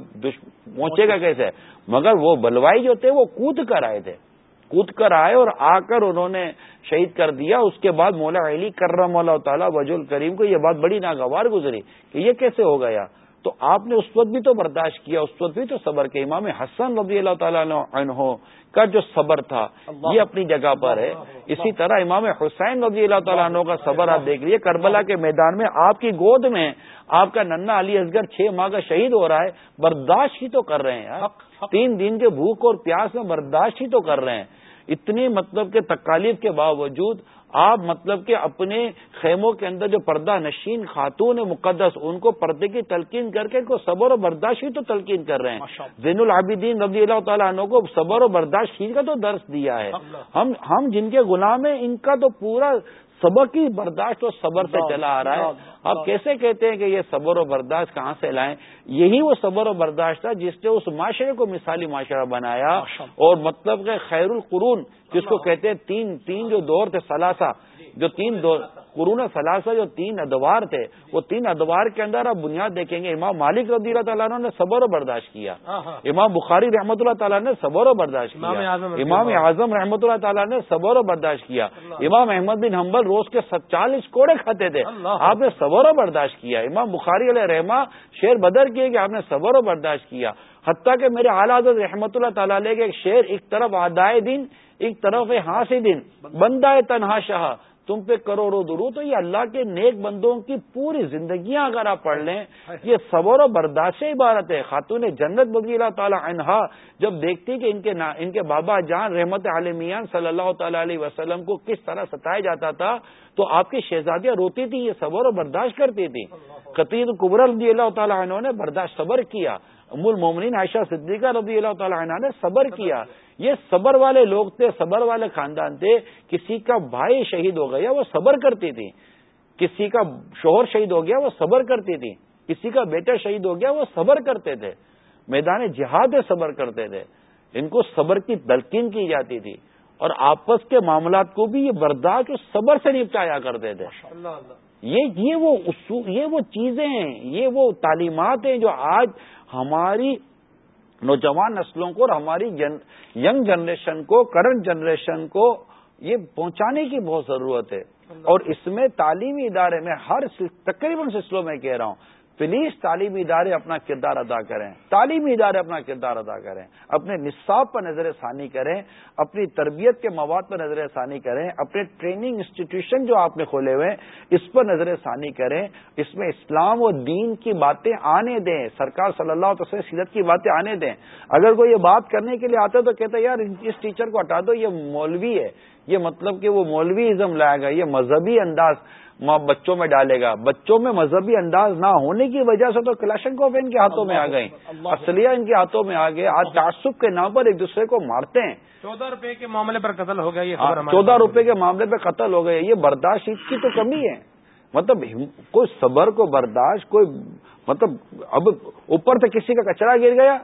پہنچے گا کیسے؟ مگر وہ بلوائی جو تھے وہ کود کر آئے تھے۔ کود کر آئے اور آ کر انہوں نے شہید کر دیا۔ اس کے بعد مولا علی کرم اللہ تعالیٰ وج الکریم کو یہ بات بڑی ناگوار گزری کہ یہ کیسے ہو گیا۔ تو آپ نے اس وقت بھی تو برداشت کیا اس وقت بھی تو صبر کے امام حسن رضی اللہ تعالیٰ عنہ کا جو صبر تھا یہ اپنی جگہ پر ہے۔ اسی طرح امام حسین رضی اللہ تعالیٰ عنہ کا صبر آپ دیکھ لیے کربلا کے میدان میں آپ کی گود میں آپ کا ننا علی اصغر چھ ماہ کا شہید ہو رہا ہے۔ برداشت ہی تو کر رہے ہیں تین دن کے بھوک اور پیاس میں برداشت ہی تو کر رہے ہیں۔ اتنی مطلب کہ تکالیف کے باوجود آپ مطلب کہ اپنے خیموں کے اندر جو پردہ نشین خاتون مقدس ان کو پردے کی تلقین کر کے ان کو صبر و برداشت ہی تو تلقین کر رہے ہیں۔ زین العابدین رضی اللہ تعالیٰ عنہ کو صبر و برداشت ہی کا تو درس دیا ہے۔ ہم ہم جن کے غلام ہیں ان کا تو پورا سبق ہی برداشت اور صبر سے چلا آ رہا ہے۔ آپ کیسے کہتے ہیں کہ یہ صبر و برداشت کہاں سے لائیں؟ یہی وہ صبر و برداشت تھا جس نے اس معاشرے کو مثالی معاشرہ بنایا۔ اور مطلب کہ خیر القرون جس کو کہتے ہیں؟ تین تین جو دور تھے سلاسا جو تین دور قرون ثلاثہ جو تین ادوار تھے وہ تین ادوار کے اندر آپ بنیاد دیکھیں گے امام مالک رضی اللہ تعالیٰ نے صبر و برداشت کیا ہاں، ہاں۔ امام بخاری رحمۃ اللہ تعالیٰ نے صبر و برداشت کیا امام اعظم رحمۃ اللہ تعالیٰ نے صبر و برداشت کیا۔ امام احمد بن حنبل روز کے چالیس کوڑے کھاتے تھے۔ آپ نے صبر و برداشت کیا۔ امام بخاری علیہ رحما شیر بدر کیے کہ آپ نے صبر و برداشت کیا۔ حتیٰ کہ میرے اعلیٰ رحمۃ اللہ تعالیٰ علیہ کے ایک شیر ایک طرف آدائے دن ایک طرف ہاسی دن بندہ تنہا شاہ تم پہ کروڑوں درو تو یہ اللہ کے نیک بندوں کی پوری زندگیاں اگر آپ پڑھ لیں یہ صبر و برداشت عبارت ہے۔ خاتون جنت بدی اللہ تعالی عنہا جب دیکھتی کہ ان کے ان کے بابا جان رحمت عالمیان صلی اللہ تعالی علیہ وسلم کو کس طرح ستایا جاتا تھا تو آپ کی شہزادیاں روتی تھی یہ صبر و برداشت کرتی تھی قطیر قبر رضی اللہ تعالیٰ عنہ نے برداشت صبر کیا۔ ام المومنین عائشہ صدیقہ رضی اللہ تعالیٰ عنہ نے صبر کیا۔ یہ صبر والے لوگ تھے صبر والے خاندان تھے۔ کسی کا بھائی شہید ہو گیا وہ صبر کرتی تھی کسی کا شوہر شہید ہو گیا وہ صبر کرتی تھی کسی کا بیٹا شہید ہو گیا وہ صبر کرتے تھے۔ میدان جہاد صبر کرتے تھے۔ ان کو صبر کی تلقین کی جاتی تھی۔ اور آپس کے معاملات کو بھی یہ برداشت اور صبر سے نپٹایا کرتے تھے۔ یہ یہ وہ یہ وہ چیزیں ہیں یہ وہ تعلیمات ہیں جو آج ہماری نوجوان نسلوں کو اور ہماری جن ینگ جنریشن کو کرنٹ جنریشن کو یہ پہنچانے کی بہت ضرورت ہے۔ اور اس میں تعلیمی ادارے میں ہر تقریباً سلسلوں میں کہہ رہا ہوں۔ پلیز تعلیمی ادارے اپنا کردار ادا کریں، تعلیمی ادارے اپنا کردار ادا کریں، اپنے نصاب پر نظر ثانی کریں، اپنی تربیت کے مواد پر نظر ثانی کریں، اپنے ٹریننگ انسٹیٹیوشن جو آپ نے کھولے ہوئے اس پر نظر ثانی کریں۔ اس میں اسلام و دین کی باتیں آنے دیں، سرکار صلی اللہ علیہ وسلم سیرت کی باتیں آنے دیں۔ اگر کوئی یہ بات کرنے کے لیے آتا تو کہتے یار اس ٹیچر کو ہٹا دو، یہ مولوی ہے۔ یہ مطلب کہ وہ مولوی ازم لائے گا، یہ مذہبی انداز بچوں میں ڈالے گا۔ بچوں میں مذہبی انداز نہ ہونے کی وجہ سے تو کلاشن کوف ان کے ہاتھوں میں آ گئے اصلیہ ان کے ہاتھوں میں آ گئے۔ آج تعصب کے نام پر ایک دوسرے کو مارتے ہیں۔ چودہ روپے کے معاملے پر قتل ہو گیا یہ چودہ روپے کے معاملے پہ قتل ہو گئے۔ یہ برداشت کی تو کمی ہے۔ مطلب کوئی صبر کو برداشت کوئی مطلب اب اوپر سے کسی کا کچرا گر گیا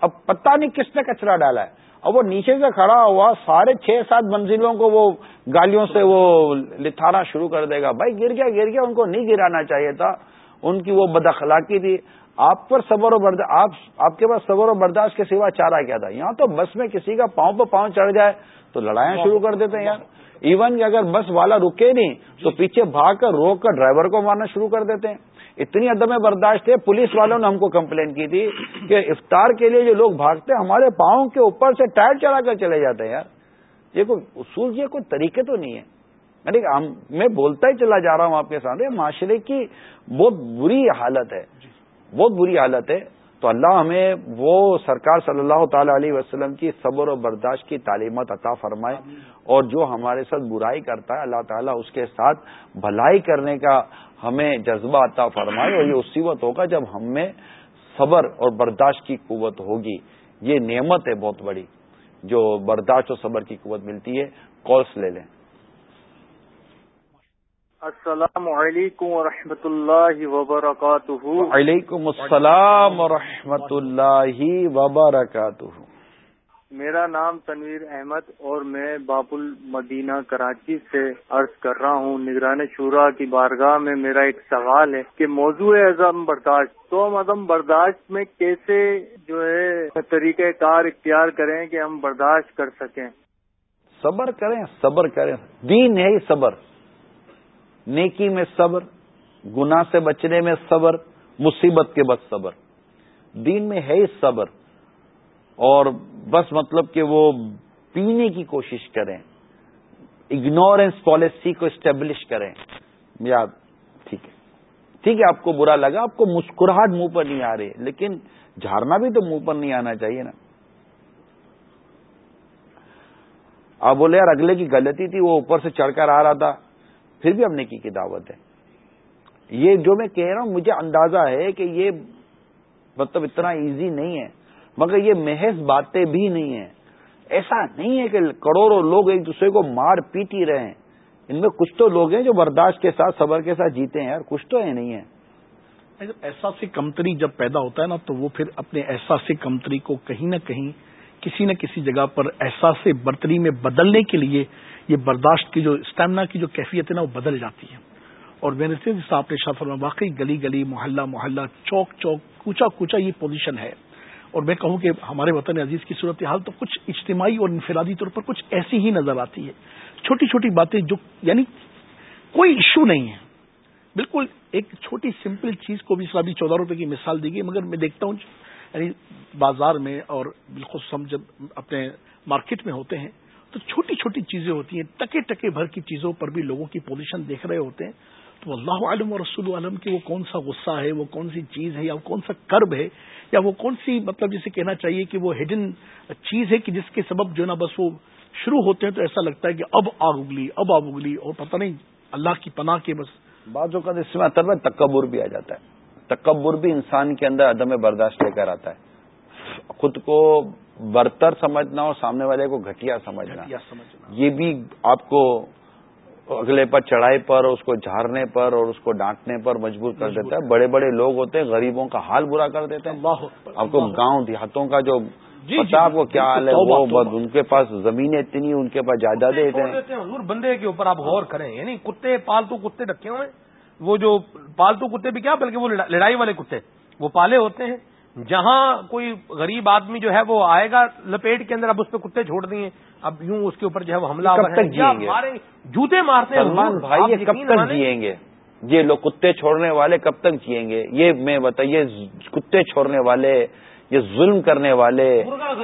اب پتہ نہیں کس نے کچرا ڈالا ہے۔ اور وہ نیچے سے کھڑا ہوا ساڑھے چھ سات منزلوں کو وہ گالیوں سے وہ لتھانا شروع کر دے گا۔ بھائی گر گیا گر گیا، ان کو نہیں گرانا چاہیے تھا۔ ان کی وہ بد اخلاقی تھی۔ آپ پر صبر و برداشت، آپ آپ کے پاس صبر و برداشت کے سوا چارہ کیا تھا؟ یہاں تو بس میں کسی کا پاؤں پہ پاؤں چڑھ جائے تو لڑائیاں شروع کر دیتے ہیں یار۔ ایون کہ اگر بس والا رکے نہیں تو پیچھے بھاگ کر روک کر ڈرائیور کو مارنا شروع کر دیتے ہیں۔ اتنی عدم برداشت ہے، پولیس والوں نے ہم کو کمپلین کی تھی کہ افطار کے لیے جو لوگ بھاگتے ہیں، ہمارے پاؤں کے اوپر سے ٹائر چلا کر چلے جاتے ہیں یار۔ یہ کوئی اصول، یہ کوئی طریقے تو نہیں ہے یعنی میں بولتا ہی چلا جا رہا ہوں آپ کے سامنے، معاشرے کی بہت بری حالت ہے۔ بہت بری حالت ہے۔ تو اللہ ہمیں وہ سرکار صلی اللہ تعالی علیہ وسلم کی صبر و برداشت کی تعلیمات عطا فرمائے اور جو ہمارے ساتھ برائی کرتا ہے، اللہ تعالیٰ اس کے ساتھ بھلائی کرنے کا ہمیں جذبہ عطا فرمائے اور یہ اسی وقت ہوگا جب ہم میں صبر اور برداشت کی قوت ہوگی۔ یہ نعمت ہے بہت بڑی جو برداشت و صبر کی قوت ملتی ہے۔ کالس لے لیں۔ السلام علیکم ورحمۃ اللہ وبرکاتہ۔ وعلیکم السلام ورحمۃ اللہ وبرکاتہ۔ میرا نام تنویر احمد اور میں باب المدینہ کراچی سے عرض کر رہا ہوں۔ نگران شورا کی بارگاہ میں میرا ایک سوال ہے کہ موضوع اعظم برداشت، تو ہم عدم برداشت میں کیسے جو ہے طریقہ کار اختیار کریں کہ ہم برداشت کر سکیں؟ صبر کریں صبر کریں۔ دین ہے ہی صبر۔ نیکی میں صبر، گناہ سے بچنے میں صبر، مصیبت کے بس صبر۔ دین میں ہے ہی صبر۔ اور بس مطلب کہ وہ پینے کی کوشش کریں اگنورینس پالیسی کو اسٹیبلش کریں۔ یا ٹھیک ہے۔ ٹھیک ہے، آپ کو برا لگا، آپ کو مسکراہٹ منہ پر نہیں آ رہی، لیکن جھارنا بھی تو منہ پر نہیں آنا چاہیے نا۔ آپ بولے، یار، اگلے کی غلطی تھی، وہ اوپر سے چڑھ کر آ رہا تھا۔ پھر بھی اب نیکی کی دعوت ہے۔ یہ جو میں کہہ رہا ہوں، مجھے اندازہ ہے کہ یہ مطلب اتنا ایزی نہیں ہے۔ مگر یہ محض باتیں بھی نہیں ہیں۔ ایسا نہیں ہے کہ کروڑوں لوگ ایک دوسرے کو مار پیٹ ہی رہے ہیں۔ ان میں کچھ تو لوگ ہیں جو برداشت کے ساتھ، صبر کے ساتھ جیتے ہیں۔ یار، کچھ تو ہے نہیں ہے۔ احساسی کمتری جب پیدا ہوتا ہے نا، تو وہ پھر اپنے احساسی کمتری کو کہیں نہ کہیں کسی نہ کسی جگہ پر احساس برتری میں بدلنے کے لیے یہ برداشت کی جو اسٹیمنا کی جو کیفیت ہے نا، وہ بدل جاتی ہے۔ اور میں نے صاحب نے شاہ فرما واقعی گلی گلی، محلہ محلہ، چوک چوک کوچا کوچا یہ پوزیشن ہے۔ اور میں کہوں کہ ہمارے وطن عزیز کی صورت حال تو کچھ اجتماعی اور انفرادی طور پر کچھ ایسی ہی نظر آتی ہے۔ چھوٹی چھوٹی باتیں جو یعنی کوئی ایشو نہیں ہے۔ بالکل ایک چھوٹی سمپل چیز کو بھی ابھی چودہ روپے کی مثال دی گئی، مگر میں دیکھتا ہوں یعنی بازار میں اور بالکل ہم جب اپنے مارکیٹ میں ہوتے ہیں تو چھوٹی چھوٹی چیزیں ہوتی ہیں، ٹکے ٹکے بھر کی چیزوں پر بھی لوگوں کی پوزیشن دیکھ رہے ہوتے ہیں۔ تو اللہ عالم اور رسول عالم کی وہ کون سا غصہ ہے وہ کون سی چیز ہے یا کون سا کرب ہے یا وہ کون سی مطلب جسے کہنا چاہیے کہ وہ ہڈن چیز ہے کہ جس کے سبب جو نا بس وہ شروع ہوتے ہیں تو ایسا لگتا ہے کہ اب آگ اگلی اب آگ اگلی اور پتہ نہیں اللہ کی پناہ کے بس بعض اوقات اس میں اثر میں تکبر بھی آ جاتا ہے۔ تکبر بھی انسان کے اندر عدم برداشت لے کر آتا ہے۔ خود کو برتر سمجھنا اور سامنے والے کو گھٹیا سمجھنا۔ یہ بھی آپ کو اگلے پر چڑھائی پر اس کو جھارنے پر اور اس کو ڈانٹنے پر مجبور کر دیتا ہے۔ بڑے بڑے لوگ ہوتے ہیں غریبوں کا حال برا کر دیتے ہیں۔ آپ کو گاؤں دیہاتوں کا جو جی، جی، آپ کو کیا حال ہے وہ ان کے پاس زمینیں اتنی ان کے پاس جائیدادیں حضور بندے کے اوپر آپ غور کریں۔ یعنی کتے پالتو کتے رکھے ہوئے وہ جو پالتو کتے بھی کیا بلکہ وہ لڑائی والے کتے وہ پالے ہوتے ہیں۔ جہاں کوئی غریب آدمی جو ہے وہ آئے گا لپیٹ کے اندر اب اس پہ کتے چھوڑ دیے۔ اب یوں اس کے اوپر جو ہے وہ حملہ جوتے مارتے سلمان بھائی یہ کب تک جیئیں گے؟ یہ لوگ کتے چھوڑنے والے کب تک جیئیں گے؟ یہ میں بتائیے کتے چھوڑنے والے یہ ظلم کرنے والے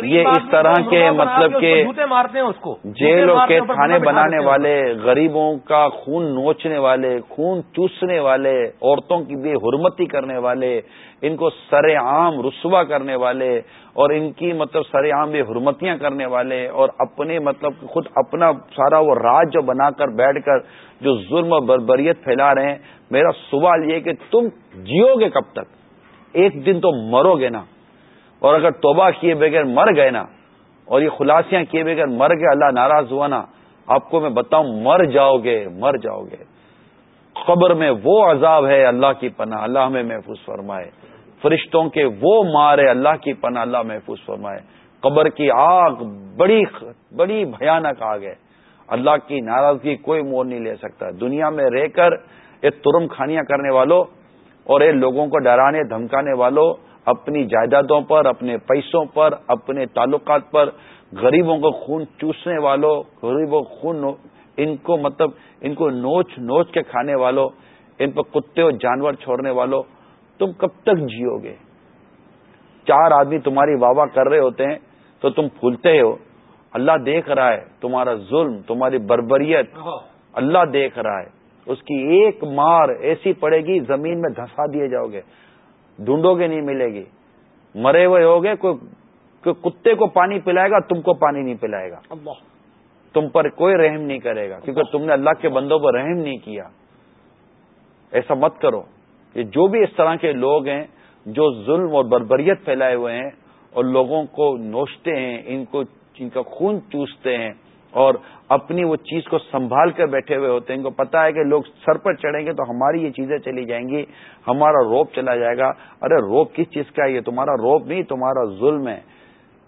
یہ اس طرح کے مطلب کہ جیلوں کے کھانے بنانے والے غریبوں کا خون نوچنے والے خون چوسنے والے عورتوں کی بے حرمتی کرنے والے ان کو سر عام رسوا کرنے والے اور ان کی مطلب سر عام بے حرمتیاں کرنے والے اور اپنے مطلب خود اپنا سارا وہ راج جو بنا کر بیٹھ کر جو ظلم و بربریت پھیلا رہے ہیں میرا سوال یہ کہ تم جیو گے کب تک؟ ایک دن تو مرو گے نا۔ اور اگر توبہ کیے بغیر مر گئے نا، اور یہ خلاصیاں کیے بغیر مر گئے، اللہ ناراض ہوا نا، آپ کو میں بتاؤں، مر جاؤ گے، مر جاؤ گے۔ قبر میں وہ عذاب ہے اللہ کی پناہ، اللہ ہمیں محفوظ فرمائے۔ فرشتوں کے وہ مار ہے اللہ کی پناہ، اللہ محفوظ فرمائے۔ قبر کی آگ بڑی بڑی بھیانک آگ ہے۔ اللہ کی ناراضگی کوئی مور نہیں لے سکتا۔ دنیا میں رہ کر یہ ترم کھانیاں کرنے والوں اور یہ لوگوں کو ڈرانے، دھمکانے والوں اپنی جائیدادوں پر اپنے پیسوں پر اپنے تعلقات پر غریبوں کو خون چوسنے والوں غریبوں خون ان کو مطلب ان کو نوچ نوچ کے کھانے والوں ان پر کتے اور جانور چھوڑنے والوں تم کب تک جیو گے؟ چار آدمی تمہاری واہ واہ کر رہے ہوتے ہیں تو تم پھولتے ہو۔ اللہ دیکھ رہا ہے تمہارا ظلم تمہاری بربریت۔ اللہ دیکھ رہا ہے۔ اس کی ایک مار ایسی پڑے گی زمین میں دھسا دیے جاؤ گے۔ ڈھونڈو گے نہیں ملے گی۔ مرے ہوئے ہوگے کوئی کتے کو پانی پلائے گا تم کو پانی نہیں پلائے گا۔ اللہ۔ تم پر کوئی رحم نہیں کرے گا کیونکہ تم نے اللہ کے بندوں پر رحم نہیں کیا۔ ایسا مت کرو کہ جو بھی اس طرح کے لوگ ہیں جو ظلم اور بربریت پھیلائے ہوئے ہیں اور لوگوں کو نوچتے ہیں ان کو ان کا خون چوستے ہیں اور اپنی وہ چیز کو سنبھال کر بیٹھے ہوئے ہوتے ہیں، ان کو پتا ہے کہ لوگ سر پر چڑھیں گے تو ہماری یہ چیزیں چلی جائیں گی، ہمارا روپ چلا جائے گا۔ ارے روپ کس چیز کا ہے؟ یہ تمہارا روپ نہیں، تمہارا ظلم ہے۔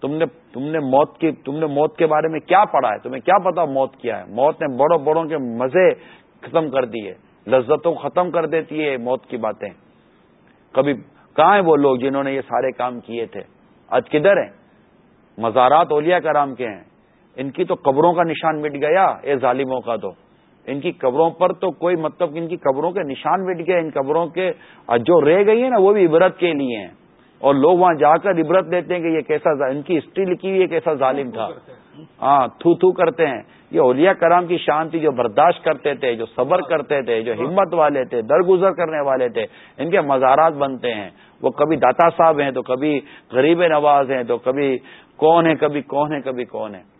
تم نے تم نے موت کی، تم نے موت کے بارے میں کیا پڑھا ہے؟ تمہیں کیا پتا موت کیا ہے؟ موت نے بڑوں بڑوں کے مزے ختم کر دیے، لذتوں ختم کر دیتی ہے موت کی باتیں۔ کبھی کہاں ہیں وہ لوگ جنہوں نے یہ سارے کام کیے تھے؟ آج کدھر ہیں؟ مزارات اولیاء کرام کے ہیں۔ ان کی تو قبروں کا نشان مٹ گیا، اے ظالموں کا تو۔ ان کی قبروں پر تو کوئی مطلب ان کی قبروں کے نشان مٹ گئے، ان قبروں کے جو رہ گئی ہیں نا، وہ بھی عبرت کے لیے ہیں۔ اور لوگ وہاں جا کر عبرت لیتے ہیں کہ یہ کیسا ان کی ہسٹری لکھی ہوئی ہے کیسا ظالم تھا۔ ہاں تھو تھو کرتے ہیں۔ یہ اولیاء کرام کی شان تھی جو برداشت کرتے تھے، جو صبر کرتے تھے، جو ہمت والے تھے، درگزر کرنے والے تھے۔ ان کے مزارات بنتے ہیں۔ وہ کبھی داتا صاحب ہیں تو کبھی غریب نواز ہیں تو کبھی کون ہے، کبھی کون ہے، کبھی کون ہے۔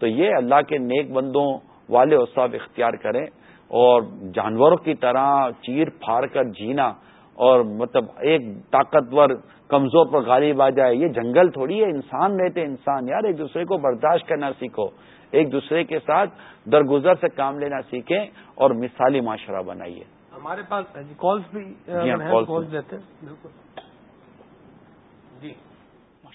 تو یہ اللہ کے نیک بندوں والے صاحب اختیار کریں اور جانوروں کی طرح چیر پھاڑ کر جینا اور مطلب ایک طاقتور کمزور پر غالب آ جائے یہ جنگل تھوڑی ہے انسان رہتے انسان یار ایک دوسرے کو برداشت کرنا سیکھو ایک دوسرے کے ساتھ درگزر سے کام لینا سیکھیں اور مثالی معاشرہ بنائیے۔ ہمارے پاس کالس بھی دیتے جی۔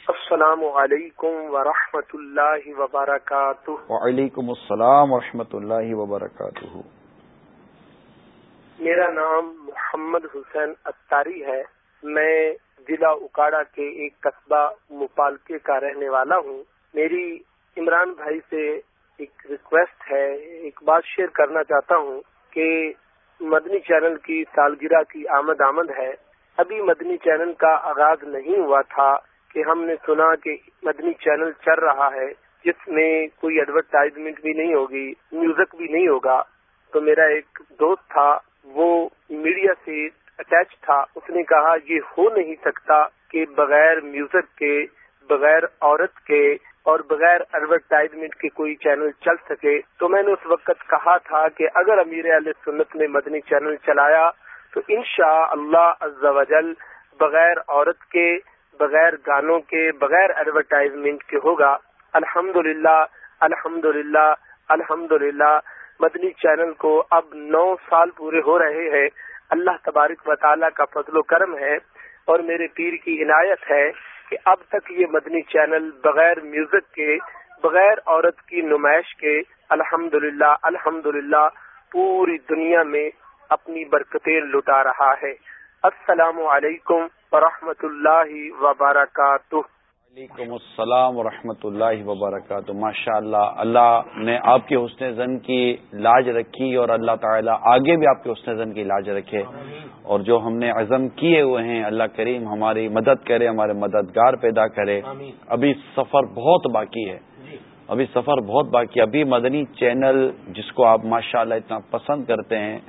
السلام علیکم ورحمۃ اللہ وبرکاتہ. وعلیکم السلام ورحمۃ اللہ وبرکاتہ. میرا نام محمد حسین اتاری ہے. میں ضلع اکاڑا کے ایک قصبہ مپالکے کا رہنے والا ہوں. میری عمران بھائی سے ایک ریکویسٹ ہے. ایک بات شیئر کرنا چاہتا ہوں کہ مدنی چینل کی سالگرہ کی آمد آمد ہے. ابھی مدنی چینل کا آغاز نہیں ہوا تھا. کہ ہم نے سنا کہ مدنی چینل چل رہا ہے، جس میں کوئی ایڈورٹائزمنٹ بھی نہیں ہوگی میوزک بھی نہیں ہوگا۔ تو میرا ایک دوست تھا، وہ میڈیا سے اٹیچ تھا۔ اس نے کہا، یہ ہو نہیں سکتا کہ بغیر میوزک کے، بغیر عورت کے اور بغیر ایڈورٹائزمنٹ کے کوئی چینل چل سکے۔ تو میں نے اس وقت کہا تھا کہ اگر امیر علیہ سنت نے مدنی چینل چلایا، تو انشاء اللہ وجل بغیر عورت کے بغیر گانوں کے، بغیر ایڈورٹائزمنٹ کے ہوگا۔ الحمد للہ الحمد للہ الحمد للہ مدنی چینل کو اب نو سال پورے ہو رہے ہیں۔ اللہ تبارک و تعالیٰ کا فضل و کرم ہے۔ اور میرے پیر کی عنایت ہے کہ اب تک یہ مدنی چینل بغیر میوزک کے، بغیر عورت کی نمائش کے الحمد للہ الحمد للہ پوری دنیا میں اپنی برکتیں لٹا رہا ہے۔ السلام علیکم ورحمۃ اللہ وبرکاتہ وعلیکم السلام ورحمۃ اللہ وبرکاتہ ماشاء اللہ اللہ نے آپ کے حسن زن کی لاج رکھی اور اللہ تعالیٰ آگے بھی آپ کے حسن زن کی لاج رکھے۔ اور جو ہم نے عزم کیے ہوئے ہیں اللہ کریم ہماری مدد کرے ہمارے مددگار پیدا کرے۔ ابھی سفر بہت باقی ہے۔ ابھی سفر بہت باقی ابھی مدنی چینل جس کو آپ ماشاء اللہ اتنا پسند کرتے ہیں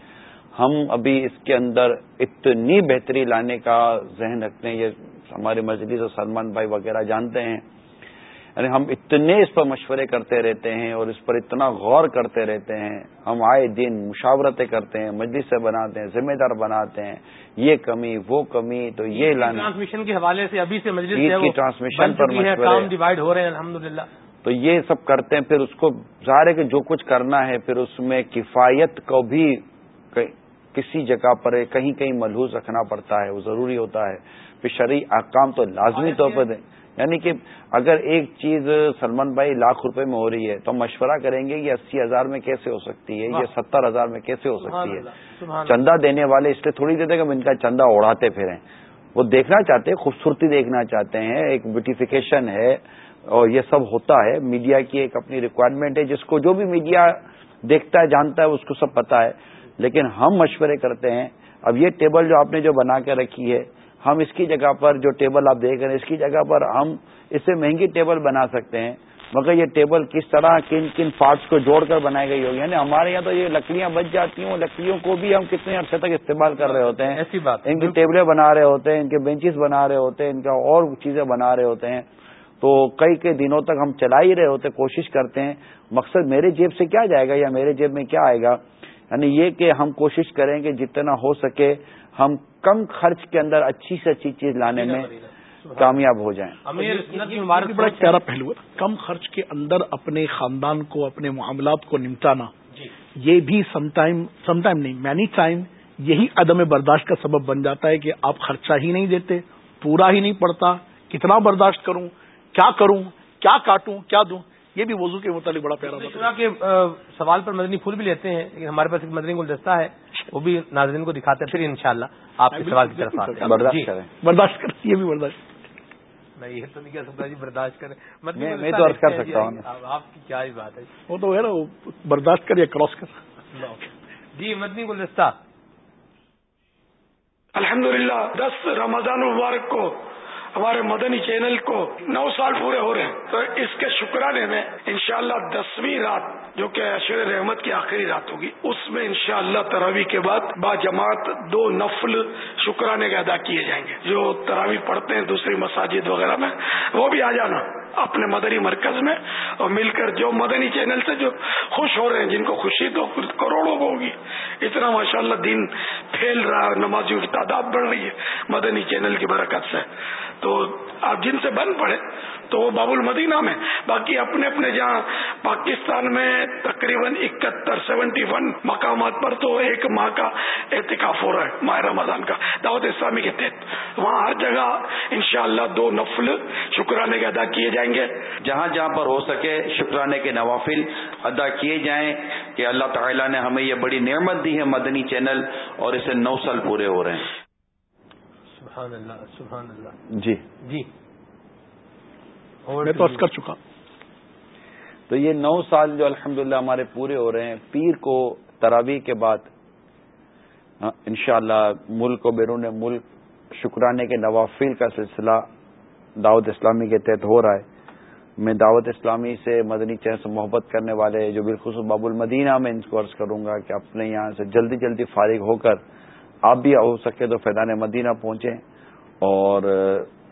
ہم ابھی اس کے اندر اتنی بہتری لانے کا ذہن رکھتے ہیں یہ ہمارے مجلس اور سلمان بھائی وغیرہ جانتے ہیں۔ یعنی ہم اتنے اس پر مشورے کرتے رہتے ہیں اور اس پر اتنا غور کرتے رہتے ہیں۔ ہم آئے دن مشاورتیں کرتے ہیں مجلس سے بناتے ہیں ذمہ دار بناتے ہیں۔ یہ کمی وہ کمی تو یہ لانا ٹرانسمیشن کے حوالے سے ابھی سے مجلس کی ٹرانسمیشن پر کام ڈیوائڈ ہو رہے ہیں الحمد تو یہ سب کرتے ہیں پھر اس کو ظاہر ہے کہ جو کچھ کرنا ہے پھر اس میں کفایت کو بھی کسی جگہ پر کہیں کہیں ملحوظ رکھنا پڑتا ہے وہ ضروری ہوتا ہے۔ شرعی احکام تو لازمی طور پر دیں یعنی کہ اگر ایک چیز سلمان بھائی لاکھ روپے میں ہو رہی ہے تو مشورہ کریں گے یہ اسی ہزار میں کیسے ہو سکتی ہے؟ یہ ستر ہزار میں کیسے ہو سکتی ہے؟ چندہ دینے والے اس لیے تھوڑی دیتے کہ ہم ان کا چندہ اڑاتے پھریں وہ دیکھنا چاہتے ہیں خوبصورتی دیکھنا چاہتے ہیں ایک بیوٹیفیکیشن ہے اور یہ سب ہوتا ہے۔ میڈیا کی ایک اپنی ریکوائرمنٹ ہے جس کو جو بھی میڈیا دیکھتا ہے جانتا ہے اس کو سب پتا ہے۔ لیکن ہم مشورے کرتے ہیں اب یہ ٹیبل جو آپ نے جو بنا کے رکھی ہے ہم اس کی جگہ پر جو ٹیبل آپ دیکھ رہے ہیں اس کی جگہ پر ہم اس سے مہنگی ٹیبل بنا سکتے ہیں۔ مگر یہ ٹیبل کس طرح کن کن پارٹس کو جوڑ کر بنائی گئی ہوگی؟ یعنی ہمارے یہاں تو یہ لکڑیاں بچ جاتی ہیں لکڑیوں کو بھی ہم کتنے عرصے تک استعمال کر رہے ہوتے ہیں۔ ایسی بات ان کی ٹیبلیں بنا رہے ہوتے ہیں ان کے بینچز بنا رہے ہوتے ہیں ان کا اور چیزیں بنا رہے ہوتے ہیں۔ تو کئی کئی دنوں تک ہم چلا ہی رہے ہوتے کوشش کرتے ہیں مقصد میرے جیب سے کیا جائے گا یا میرے جیب میں کیا آئے گا؟ یعنی یہ کہ ہم کوشش کریں کہ جتنا ہو سکے ہم کم خرچ کے اندر اچھی سے اچھی چیز لانے میں کامیاب ہو جائیں۔ بڑا پیارا پہلو ہے۔ کم خرچ کے اندر اپنے خاندان کو اپنے معاملات کو نمٹانا۔ جی۔ یہ بھی سم ٹائم سم ٹائم نہیں مینی ٹائم یہی عدم برداشت کا سبب بن جاتا ہے کہ آپ خرچہ ہی نہیں دیتے پورا ہی نہیں پڑتا۔ کتنا برداشت کروں؟ کیا کروں؟ کیا کاٹوں؟ کیا دوں؟ یہ بھی وضو کے متعلق بڑا پیارا کے سوال پر مدنی پھول بھی لیتے ہیں لیکن ہمارے پاس ایک مدنی گلدستہ ہے وہ بھی ناظرین کو دکھاتے ہیں پھر انشاءاللہ آپ کے سوال کی طرف آتے ہیں۔ برداشت جی۔ کریں برداشت کریں یہ بھی برداشت۔ میں یہ تو نہیں کہہ سکتا جی برداشت کریں۔ میں تو کر سکتا ہوں۔ آپ کی کیا ہی بات ہے۔ وہ تو ہے نا برداشت کر یا کراس کر۔ جی مدنی گلدستہ۔ الحمدللہ دس رمضان مبارک کو ہمارے مدنی چینل کو نو سال پورے ہو رہے ہیں۔ تو اس کے شکرانے میں انشاءاللہ دسویں رات جو کہ اشر رحمت کی آخری رات ہوگی، اس میں انشاءاللہ تراوی کے بعد با جماعت دو نفل شکرانے کے ادا کیے جائیں گے۔ جو تراوی پڑھتے ہیں دوسری مساجد وغیرہ میں، وہ بھی آ جانا۔ اپنے مدنی مرکز میں اور مل کر جو مدنی چینل سے جو خوش ہو رہے ہیں، جن کو خوشی تو کروڑوں کو ہوگی۔ اتنا ماشاءاللہ دن پھیل رہا ہے نمازیوں کی تعداد بڑھ رہی ہے مدنی چینل کی برکت سے۔ تو آپ جن سے بند پڑے تو وہ باب المدینہ میں باقی اپنے اپنے جہاں۔ پاکستان میں تقریباً اکہتر سیونٹی ون مقامات پر تو ایک ماہ کا احتکاف ہو رہا ہے ماہ رمضان کا دعوت اسلامی کے تحت۔ وہاں ہر جگہ انشاءاللہ دو نفل شکرانے کے ادا کیے جائیں گے۔ جہاں جہاں پر ہو سکے شکرانے کے نوافل ادا کیے جائیں کہ اللہ تعالیٰ نے ہمیں یہ بڑی نعمت دی ہے مدنی چینل اور اسے نو سال پورے ہو رہے ہیں۔ سبحان اللہ سبحان اللہ۔ جی۔ جی۔ میں تو کر چکا تو یہ نو سال جو الحمدللہ ہمارے پورے ہو رہے ہیں پیر کو تراوی کے بعد انشاءاللہ ملک و بیرون ملک شکرانے کے نوافل کا سلسلہ دعوت اسلامی کے تحت ہو رہا ہے۔ میں دعوت اسلامی سے مدنی چین سے محبت کرنے والے جو بالخصوص باب المدینہ میں ان کو عرض کروں گا کہ اپنے یہاں سے جلدی جلدی فارغ ہو کر آپ بھی ہو سکے تو فیضان مدینہ پہنچیں اور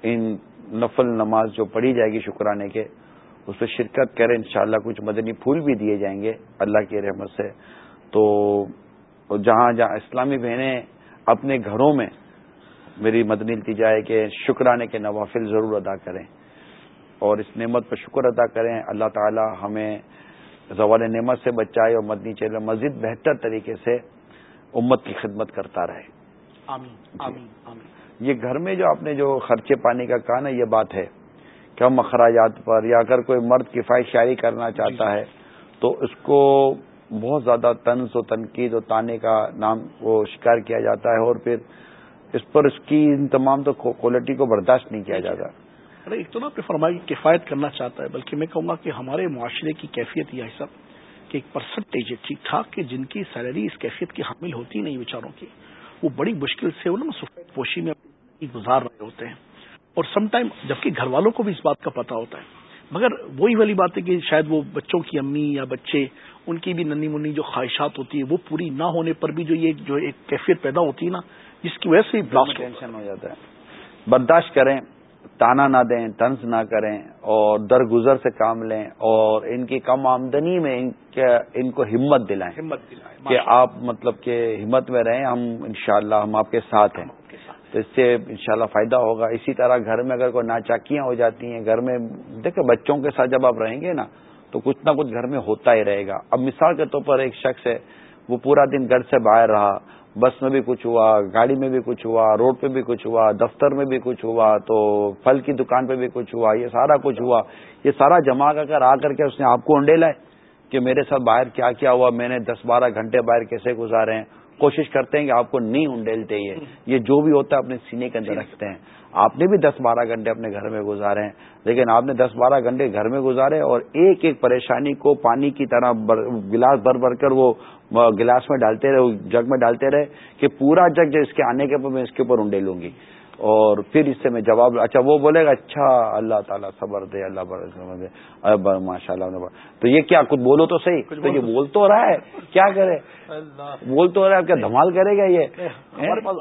ان نفل نماز جو پڑھی جائے گی شکرانے کے اس پہ شرکت کریں انشاءاللہ کچھ مدنی پھول بھی دیے جائیں گے اللہ کی رحمت سے۔ تو جہاں جہاں اسلامی بہنیں اپنے گھروں میں میری مدنی التجا ہے کہ شکرانے کے نوافل ضرور ادا کریں اور اس نعمت پہ شکر ادا کریں۔ اللہ تعالی ہمیں زوال نعمت سے بچائے اور مدنی چیل مزید بہتر طریقے سے امت کی خدمت کرتا رہے۔ آمین جی۔ آمین آمین۔ یہ گھر میں جو آپ نے جو خرچے پانی کا کہا نا یہ بات ہے کہ ہم اخراجات پر یا اگر کوئی مرد کفایت شاعری کرنا چاہتا ہے تو اس کو بہت زیادہ طنز و تنقید و تانے کا نام وہ شکار کیا جاتا ہے اور پھر اس پر اس کی ان تمام تو کوالٹی کو برداشت نہیں کیا جاتا۔ ارے ایک تو نا فرمائی کفایت کرنا چاہتا ہے بلکہ میں کہوں گا کہ ہمارے معاشرے کی کیفیت یہ سب کہ ایک پرسنٹیج ہے ٹھیک ٹھاک کہ جن کی سیلری اس کیفیت کی حامل ہوتی نہیں بیچاروں کی وہ بڑی مشکل سے وہ سفید پوشی میں گزار رہے ہوتے ہیں۔ اور سم ٹائم جبکہ گھر والوں کو بھی اس بات کا پتا ہوتا ہے مگر وہی والی بات ہے کہ شاید وہ بچوں کی امی یا بچے ان کی بھی ننی منی جو خواہشات ہوتی ہے وہ پوری نہ ہونے پر بھی جو یہ جو ایک کیفیت پیدا ہوتی ہے نا جس کی وجہ سے ٹینشن ہو جاتا ہے۔ برداشت کریں تانا نہ دیں طنز نہ کریں اور درگزر سے کام لیں اور ان کی کم آمدنی میں ان کو ہمت دلائیں ہمت دلائیں۔ کہ آپ مطلب کہ ہمت میں رہیں ہم انشاءاللہ ہم آپ کے ساتھ ہیں۔ تو اس سے انشاءاللہ فائدہ ہوگا۔ اسی طرح گھر میں اگر کوئی ناچاکیاں ہو جاتی ہیں، گھر میں دیکھیں بچوں کے ساتھ جب آپ رہیں گے نا، تو کچھ نہ کچھ گھر میں ہوتا ہی رہے گا۔ اب مثال کے طور پر ایک شخص ہے، وہ پورا دن گھر سے باہر رہا، بس میں بھی کچھ ہوا، گاڑی میں بھی کچھ ہوا، روڈ پہ بھی کچھ ہوا، دفتر میں بھی کچھ ہوا، تو پھل کی دکان پہ بھی کچھ ہوا، یہ سارا کچھ ہوا۔ یہ سارا جمع کر کر آ کر کے اس نے آپ کو انڈے لائے کہ میرے ساتھ باہر کیا کیا ہوا، میں نے دس بارہ گھنٹے باہر کیسے گزارے ہیں؟ کوشش کرتے ہیں کہ آپ کو نہیں انڈیلتے یہ یہ جو بھی ہوتا ہے اپنے سینے کے اندر رکھتے ہیں۔ آپ نے بھی دس بارہ گھنٹے اپنے گھر میں گزارے ہیں لیکن آپ نے دس بارہ گھنٹے گھر میں گزارے اور ایک ایک پریشانی کو پانی کی طرح گلاس بھر بھر کر وہ گلاس میں ڈالتے رہے جگ میں ڈالتے رہے کہ پورا جگ جو اس کے آنے کے اوپر میں اس کے اوپر انڈے لوں گی۔ اور پھر اس سے میں جواب اچھا وہ بولے گا اچھا اللہ تعالیٰ صبر دے اللہ دے۔ ماشاء اللہ تو یہ کیا کچھ بولو تو صحیح؟ تو یہ بول تو رہا ہے کیا کرے؟ بول تو رہا ہے کیا دھمال کرے گا یہ؟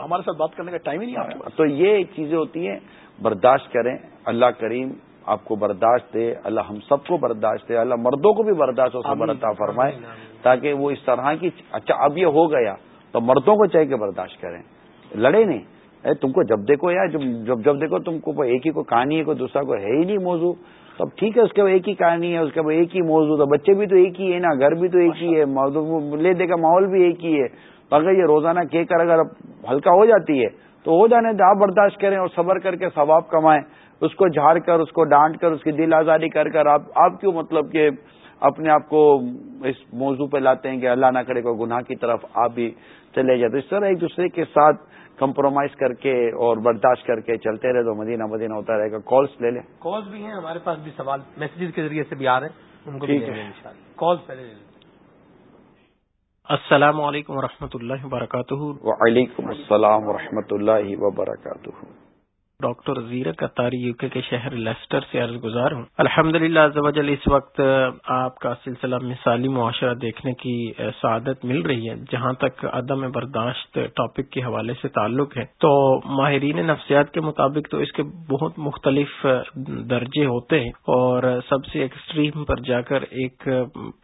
ہمارے ساتھ بات کرنے کا ٹائم ہی نہیں تو یہ چیزیں ہوتی ہیں برداشت کریں۔ اللہ کریم آپ کو برداشت دے اللہ ہم سب کو برداشت دے اللہ مردوں کو بھی برداشت ہو صبر عطا فرمائے تاکہ وہ اس طرح کی اچھا اب یہ ہو گیا تو مردوں کو چاہیے کہ برداشت کریں۔ لڑے نہیں۔ تم کو جب دیکھو یار جب جب دیکھو تم کو ایک ہی کو کہانی ہے کوئی دوسرا کو ہے ہی نہیں موضوع۔ تو اب ٹھیک ہے اس کے بعد ایک ہی کہانی ہے اس کے بعد ایک ہی موضوع۔ تو بچے بھی تو ایک ہی ہے نا گھر بھی تو ایک ہی ہے لے دے کا ماحول بھی ایک ہی ہے۔ اگر یہ روزانہ کے کر اگر ہلکا ہو جاتی ہے تو ہو جانے آپ برداشت کریں اور صبر کر کے ثواب کمائیں۔ اس کو جھاڑ کر اس کو ڈانٹ کر اس کی دل آزادی کر کر آپ آپ کیوں مطلب کہ اپنے آپ کو اس موضوع پہ لاتے ہیں کہ اللہ نہ کرے کوئی گناہ کی طرف آپ بھی چلے جاتے اس طرح ایک دوسرے کے ساتھ کمپرومائز کر کے اور برداشت کر کے چلتے رہے تو مدینہ مدینہ ہوتا رہے گا۔ کالس لے لیں۔ کالس بھی ہیں ہمارے پاس بھی سوال میسجز کے ذریعے سے بھی آ رہے ہیں۔ ان کو کالس پہلے السلام علیکم و اللہ وبرکاتہ۔ وعلیکم السلام و اللہ وبرکاتہ۔ ڈاکٹر زیرک اتاری یو کے شہر لیسٹر سے عرض گزار ہوں۔ الحمد للہ اس وقت آپ کا سلسلہ مثالی معاشرہ دیکھنے کی سعادت مل رہی ہے، جہاں تک عدم برداشت ٹاپک کے حوالے سے تعلق ہے۔ تو ماہرین نفسیات کے مطابق تو اس کے بہت مختلف درجے ہوتے ہیں اور سب سے ایکسٹریم پر جا کر ایک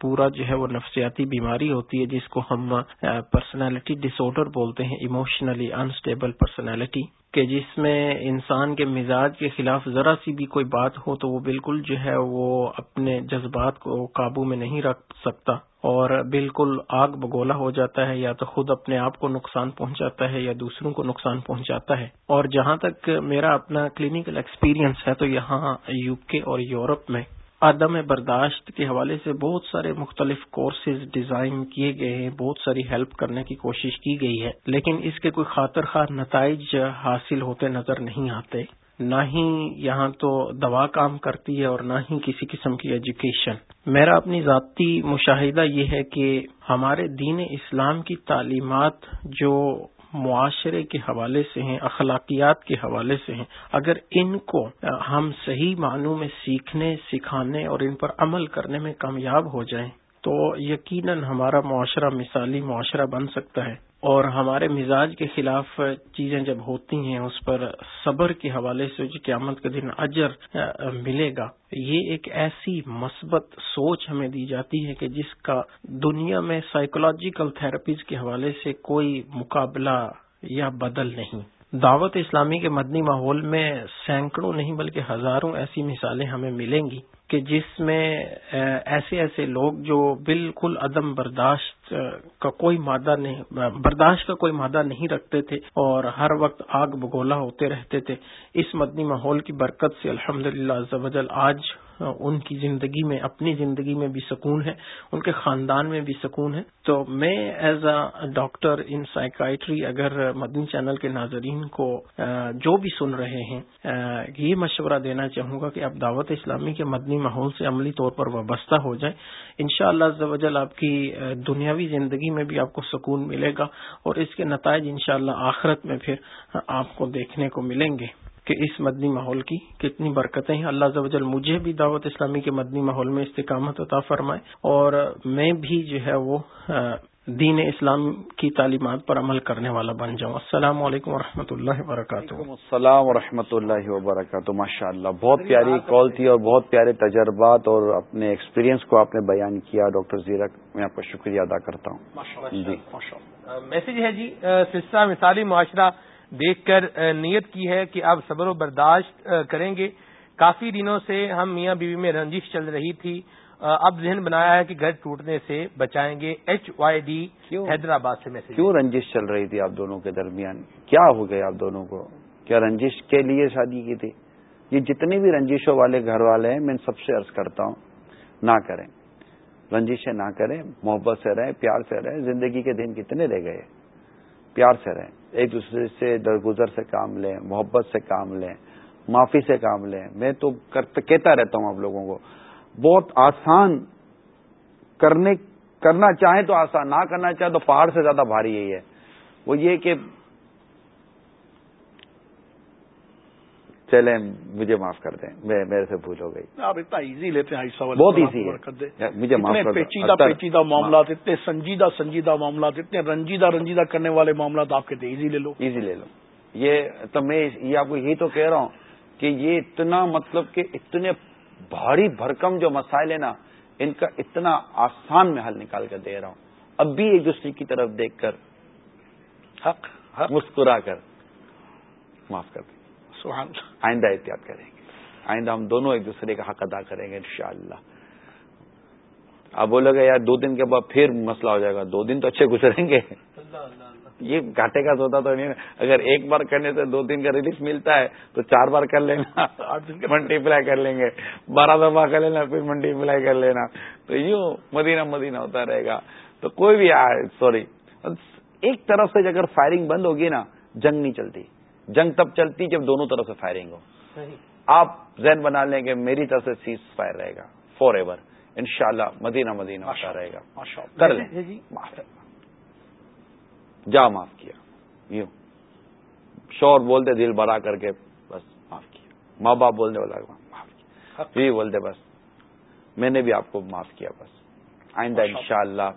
پورا جو ہے وہ نفسیاتی بیماری ہوتی ہے، جس کو ہم پرسنالٹی ڈس آڈر بولتے ہیں ایموشنلی انسٹیبل پرسنالٹی کہ جس میں انسان کے مزاج کے خلاف ذرا سی بھی کوئی بات ہو تو وہ بالکل جو ہے وہ اپنے جذبات کو قابو میں نہیں رکھ سکتا اور بالکل آگ بگولا ہو جاتا ہے، یا تو خود اپنے آپ کو نقصان پہنچاتا ہے یا دوسروں کو نقصان پہنچاتا ہے۔ اور جہاں تک میرا اپنا کلینکل ایکسپیرینس ہے تو یہاں یو کے اور یورپ میں عدم برداشت کے حوالے سے بہت سارے مختلف کورسز ڈیزائن کیے گئے ہیں، بہت ساری ہیلپ کرنے کی کوشش کی گئی ہے، لیکن اس کے کوئی خاطر خواہ نتائج حاصل ہوتے نظر نہیں آتے۔ نہ ہی یہاں تو دوا کام کرتی ہے اور نہ ہی کسی قسم کی ایجوکیشن میرا اپنی ذاتی مشاہدہ یہ ہے کہ ہمارے دین اسلام کی تعلیمات جو معاشرے کے حوالے سے ہیں، اخلاقیات کے حوالے سے ہیں۔ اگر ان کو ہم صحیح معنوں میں سیکھنے، سکھانے اور ان پر عمل کرنے میں کامیاب ہو جائیں، تو یقیناً ہمارا معاشرہ مثالی معاشرہ بن سکتا ہے۔ اور ہمارے مزاج کے خلاف چیزیں جب ہوتی ہیں، اس پر صبر کے حوالے سے جو قیامت کے دن اجر ملے گا۔ یہ ایک ایسی مثبت سوچ ہمیں دی جاتی ہے کہ جس کا دنیا میں سائیکولوجیکل تھراپیز کے حوالے سے کوئی مقابلہ یا بدل نہیں۔ دعوت اسلامی کے مدنی ماحول میں سینکڑوں نہیں بلکہ ہزاروں ایسی مثالیں ہمیں ملیں گی کہ جس میں ایسے ایسے لوگ جو بالکل عدم برداشت کا کوئی مادہ نہیں برداشت کا کوئی مادہ نہیں رکھتے تھے اور ہر وقت آگ بگولا ہوتے رہتے تھے۔ اس مدنی ماحول کی برکت سے الحمد للہ آج ان کی زندگی میں، اپنی زندگی میں بھی سکون ہے، ان کے خاندان میں بھی سکون ہے۔ تو میں ایز اے ڈاکٹر ان سائیکائٹری اگر مدنی چینل کے ناظرین کو جو بھی سن رہے ہیں یہ مشورہ دینا چاہوں گا کہ آپ دعوت اسلامی کے مدنی ماحول سے عملی طور پر وابستہ ہو جائیں۔ ان شاء اللہ آپ کی دنیاوی زندگی میں بھی آپ کو سکون ملے گا اور اس کے نتائج ان شاء اللہ آخرت میں پھر آپ کو دیکھنے کو ملیں گے۔ کہ اس مدنی ماحول کی کتنی برکتیں ہیں۔ اللہ زوجل مجھے بھی دعوت اسلامی کے مدنی ماحول میں استقامت عطا فرمائے اور میں بھی جو ہے وہ دین اسلام کی تعلیمات پر عمل کرنے والا بن جاؤں۔ السلام علیکم و رحمۃ اللہ وبرکاتہ۔ السلام و رحمۃ اللہ وبرکاتہ۔ ماشاء اللہ بہت پیاری کال تھی اور بہت پیارے تجربات اور اپنے ایکسپیرینس کو آپ نے بیان کیا۔ ڈاکٹر زیرک میں آپ کا شکریہ ادا کرتا ہوں۔ جی۔ میسج ہے جی سلسلہ مثالی معاشرہ۔ دیکھ کر نیت کی ہے کہ اب صبر و برداشت کریں گے۔ کافی دنوں سے ہم میاں بیوی میں رنجش چل رہی تھی۔ اب ذہن بنایا ہے کہ گھر ٹوٹنے سے بچائیں گے۔ ایچ وائی ڈی حیدرآباد سے میسج کیوں رنجش چل رہی تھی آپ دونوں کے درمیان؟ کیا ہو گیا آپ دونوں کو؟ کیا رنجش کے لیے شادی کی تھی؟ یہ جتنے بھی رنجشوں والے گھر والے ہیں میں سب سے عرض کرتا ہوں نہ کریں۔ رنجشیں نہ کریں محبت سے رہیں پیار سے رہیں زندگی کے دن کتنے رہ گئے۔ پیار سے رہیں، ایک دوسرے سے درگزر سے کام لیں، محبت سے کام لیں، معافی سے کام لیں۔ میں تو کہتا رہتا ہوں آپ لوگوں کو، بہت آسان کرنے، کرنا چاہیں تو آسان، نہ کرنا چاہیں تو پہاڑ سے زیادہ بھاری یہی ہے۔ وہ یہ کہ چلیں مجھے معاف کر دیں۔ میرے سے بھول ہو گئی۔ آپ اتنا ایزی لیتے ہیں بہت ایزی ہے۔ مجھے معاف کر پیچیدہ پیچیدہ معاملات اتنے سنجیدہ سنجیدہ معاملات اتنے رنجیدہ رنجیدہ کرنے والے معاملات آپ کہتے ایزی لے لو۔ ایزی لے لو۔ یہ تو میں یہ آپ کو یہی تو کہہ رہا ہوں کہ یہ اتنا مطلب کہ اتنے بھاری بھرکم جو مسائل ہیں نا ان کا اتنا آسان میں حل نکال کر دے رہا ہوں۔ اب بھی ایک دوسرے کی طرف دیکھ کر حق حق۔ مسکرا کر معاف کر سبحان آئندہ احتیاط کریں گے۔ آئندہ ہم دونوں ایک دوسرے کا حق ادا کریں گے انشاءاللہ۔ اب بولے گا یار دو دن کے بعد پھر مسئلہ ہو جائے گا۔ دو دن تو اچھے گزریں گے۔ یہ گھاٹے کا سوتا تو نہیں اگر ایک بار کرنے سے دو دن کا ریلیف ملتا ہے تو چار بار کر لینا۔ منٹی پلائی کر لیں گے۔ بارہ دفعہ کر لینا پھر منٹی پلائی کر لینا۔ تو یوں مدینہ مدینہ ہوتا رہے گا۔ تو کوئی بھی سوری ایک طرف سے اگر فائرنگ بند ہوگی نا جنگ نہیں چلتی۔ جنگ تب چلتی جب دونوں طرف سے فائرنگ ہو۔ آپ ذہن بنا لیں کہ میری طرف سے سیز فائر رہے گا۔ فور ایور ان شاء اللہ مدینہ مدینہ ہوتا رہے گا۔ کر لیں۔ جی جا معاف کیا۔ یوں۔ شور بولتے دل بڑا کر کے بس معاف کیا۔ ماں باپ بولنے والا معاف کیا۔ جی بولتے بس۔ میں نے بھی آپ کو معاف کیا بس۔ آئندہ انشاءاللہ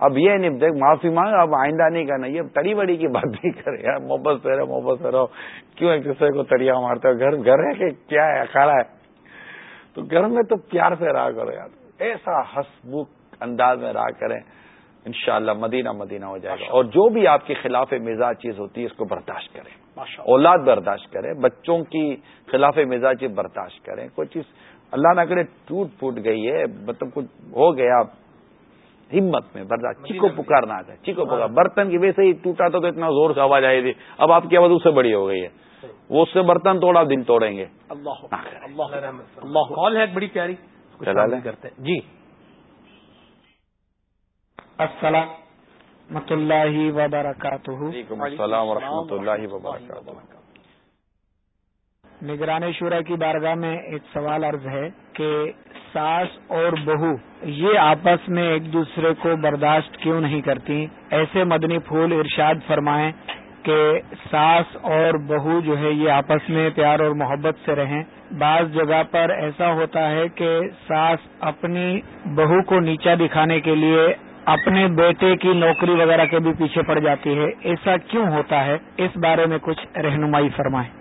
اب یہ نہیں دیکھ معافی مانگ اب آئندہ نہیں کرنا۔ یہ تڑی بڑی کی بات نہیں کرے یار محبت سے رہو محبت سے رہو۔ کیوں ایک دوسرے کو تڑیا مارتے ہو؟ گھر گھر ہے کہ کیا ہے؟ اکھاڑا ہے۔ تو گھر میں تو پیار سے رہا کرو یار۔ ایسا ہسبک انداز میں رہا کریں انشاءاللہ مدینہ مدینہ ہو جائے گا۔ اور جو بھی آپ کے خلاف مزاج چیز ہوتی ہے اس کو برداشت کریں۔ اولاد برداشت کریں بچوں کی خلاف مزاج برداشت کریں۔ کوئی چیز اللہ نہ کرے ٹوٹ پھوٹ گئی ہے مطلب کچھ ہو گیا ہمت میں برداشت چیکو پکارنا آتا ہے چیکو پکار۔ برتن کی ویسے ہی ٹوٹا تھا تو اتنا زور سے آواز آئی تھی۔ اب آپ کی آواز اس سے بڑی ہو گئی ہے۔ وہ اس سے برتن توڑا دن توڑیں گے۔ بڑی پیاری۔ کرتے جی۔ السلام۔ اللہ وبرکاتہ۔ السلام و اللہ وبرکاتہ۔ نگران شورا کی بارگاہ میں ایک سوال عرض ہے کہ ساس اور بہو، یہ آپس میں ایک دوسرے کو برداشت کیوں نہیں کرتی؟ ایسے مدنی پھول ارشاد فرمائیں کہ ساس اور بہو جو ہے یہ آپس میں پیار اور محبت سے رہیں۔ بعض جگہ پر ایسا ہوتا ہے کہ ساس اپنی بہو کو نیچا دکھانے کے لیے اپنے بیٹے کی نوکری وغیرہ کے بھی پیچھے پڑ جاتی ہے۔ ایسا کیوں ہوتا ہے؟ اس بارے میں کچھ رہنمائی فرمائیں۔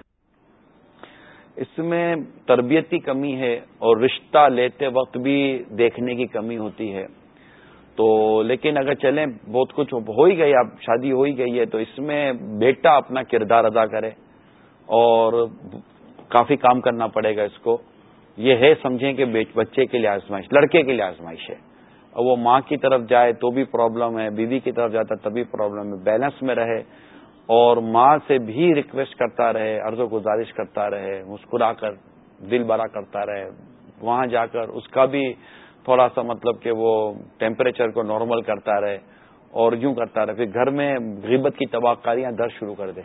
اس میں تربیت کی کمی ہے اور رشتہ لیتے وقت بھی دیکھنے کی کمی ہوتی ہے۔ تو لیکن اگر چلیں، بہت کچھ ہو ہی گئی، اب شادی ہو ہی گئی ہے، تو اس میں بیٹا اپنا کردار ادا کرے اور کافی کام کرنا پڑے گا اس کو۔ یہ ہے، سمجھیں کہ بچے کے لیے آزمائش، لڑکے کے لیے آزمائش ہے۔ اور وہ ماں کی طرف جائے تو بھی پرابلم ہے، بیوی کی طرف جاتا تبھی پرابلم ہے۔ بیلنس میں رہے۔ اور ماں سے بھی ریکویسٹ کرتا رہے عرض و گزارش کرتا رہے مسکرا کر دل بڑا کرتا رہے وہاں جا کر اس کا بھی تھوڑا سا مطلب کہ وہ ٹیمپریچر کو نارمل کرتا رہے اور یوں کرتا رہے۔ پھر گھر میں غیبت کی تباہ کاریاں در شروع کر دیں۔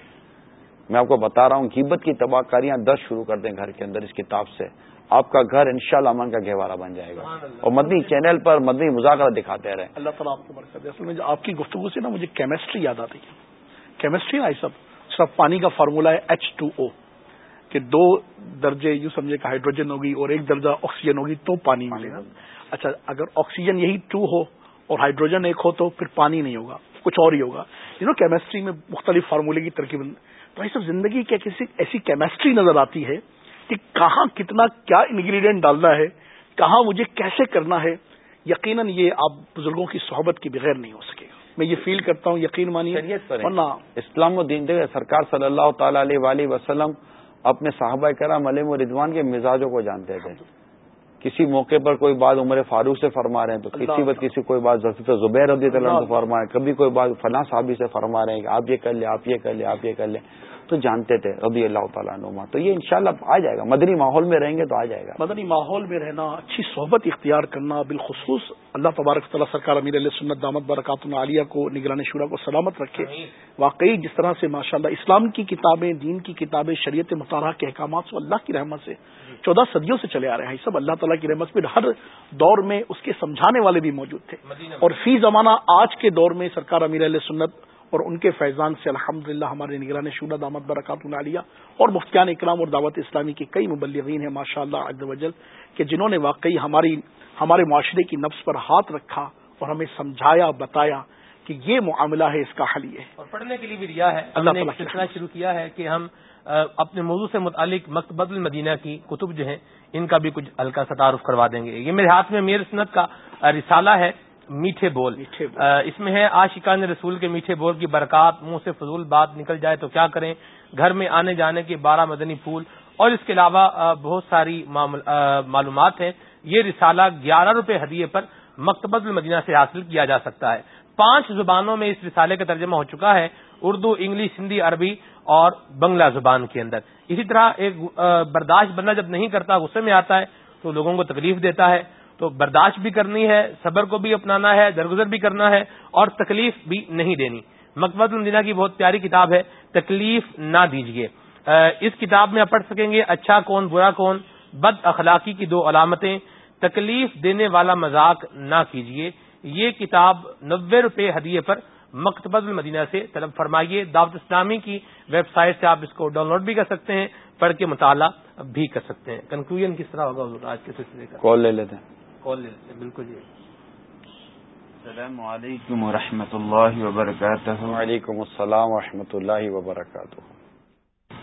میں آپ کو بتا رہا ہوں غیبت کی تباہ کاریاں در شروع کر دیں گھر کے اندر اس کتاب سے۔ آپ کا گھر ان شاء اللہ امن کا گہوارہ بن جائے گا۔ اور مدنی چینل پر مدنی مذاکرہ دکھاتے رہے اللہ تعالیٰ آپ کو برکت اصل میں آپ کی گفتگو سے نا مجھے کیمسٹری یاد آتی ہے۔ کیمسٹری نا سب سب پانی کا فارمولا ہے ایچ ٹو او کہ دو درجے یوں سمجھے کہ ہائیڈروجن ہوگی اور ایک درجہ آکسیجن ہوگی تو پانی ملے گا اچھا اگر آکسیجن یہی ٹو ہو اور ہائیڈروجن ایک ہو تو پھر پانی نہیں ہوگا کچھ اور ہی ہوگا یو نو کیمسٹری میں مختلف فارمولے کی ترکیب تو یہ سب زندگی کیا کسی ایسی کیمسٹری نظر آتی ہے کہ کہاں کتنا کیا انگریڈینٹ ڈالنا ہے کہاں مجھے کیسے کرنا ہے یقیناً یہ آپ بزرگوں کی صحبت کے بغیر نہیں ہو سکے گا میں یہ فیل کرتا ہوں یقین مانی اسلام الدین دیکھ سرکار صلی اللہ تعالی علیہ وسلم اپنے صحابہ کرام علیم و رضوان کے مزاجوں کو جانتے تھے۔ کسی موقع پر کوئی بات عمر فاروق سے فرما رہے ہیں تو کسی وقت کسی کوئی بات ذفیف زبیر رضی اللہ سے فرما رہے ہیں کبھی کوئی بات فلاں صحابی سے فرما رہے ہیں کہ آپ یہ کر لیں آپ یہ کر لیں آپ یہ کر لیں۔ تو جانتے تھے رضی اللہ تعالیٰ نما تو یہ انشاءاللہ آ جائے گا۔ مدنی ماحول میں رہیں گے تو آ جائے گا۔ مدنی ماحول میں رہنا اچھی صحبت اختیار کرنا بالخصوص اللہ تبارک تعالیٰ سرکار امیر علیہ سنت دامت برکات عالیہ کو نگران شورا کو سلامت رکھے۔ واقعی جس طرح سے ماشاء اللہ اسلام کی کتابیں دین کی کتابیں شریعت مطالعہ کے احکامات سے اللہ کی رحمت سے چودہ صدیوں سے چلے آ رہے ہیں۔ سب اللہ تعالیٰ کی رحمت پھر ہر دور میں اس کے سمجھانے والے بھی موجود تھے۔ اور فی زمانہ آج کے دور میں سرکار امیر علیہ سنت اور ان کے فیضان سے الحمد للہ ہمارے نگران شورا دامت برکات عالیہ اور مفتیان اکرام اور دعوت اسلامی کے کئی مبلغین ہیں ماشاء اللہ وجل کہ جنہوں نے واقعی ہماری ہمارے معاشرے کی نفس پر ہاتھ رکھا اور ہمیں سمجھایا بتایا کہ یہ معاملہ ہے اس کا حل یہ اور پڑھنے کے لیے بھی ریا ہے۔ اللہ نے سلسلہ شروع کیا ہے کہ ہم اپنے موضوع سے متعلق مکتبد المدینہ کی کتب جو ہیں ان کا بھی کچھ ہلکا سا تعارف کروا دیں گے۔ یہ میرے ہاتھ میں میر سنت کا رسالہ ہے۔ میٹھے بول۔ اس میں ہے آشقان رسول کے میٹھے بول کی برکات منہ سے فضول بات نکل جائے تو کیا کریں؟ گھر میں آنے جانے کے بارہ مدنی پھول۔ اور اس کے علاوہ بہت ساری معلومات ہیں۔ یہ رسالہ گیارہ روپے ہدیے پر مکتبۃ المدینہ سے حاصل کیا جا سکتا ہے۔ پانچ زبانوں میں اس رسالے کا ترجمہ ہو چکا ہے اردو انگلش ہندی عربی اور بنگلہ زبان کے اندر۔ اسی طرح ایک برداشت بندہ جب نہیں کرتا غصے میں آتا ہے تو لوگوں کو تکلیف دیتا ہے۔ تو برداشت بھی کرنی ہے، صبر کو بھی اپنانا ہے، درگزر بھی کرنا ہے اور تکلیف بھی نہیں دینی۔ مکبت المدینہ کی بہت پیاری کتاب ہے، تکلیف نہ دیجیے اس کتاب میں آپ پڑھ سکیں گے اچھا کون، برا کون، بد اخلاقی کی دو علامتیں۔ تکلیف دینے والا مذاق نہ کیجیے یہ کتاب نبے روپے ہدیے پر مکتبۃ المدینہ سے طلب فرمائیے۔ دعوت اسلامی کی ویب سائٹ سے آپ اس کو ڈاؤن لوڈ بھی کر سکتے ہیں، پڑھ کے مطالعہ بھی کر سکتے ہیں۔ کنکلوژن کس طرح ہوگا آج کے سلسلے کا؟ کال لے لیتے ہیں۔ کال لے لیتے بالکل جی۔ السلام علیکم و اللہ وبرکاتہ۔ وعلیکم السلام و اللہ وبرکاتہ۔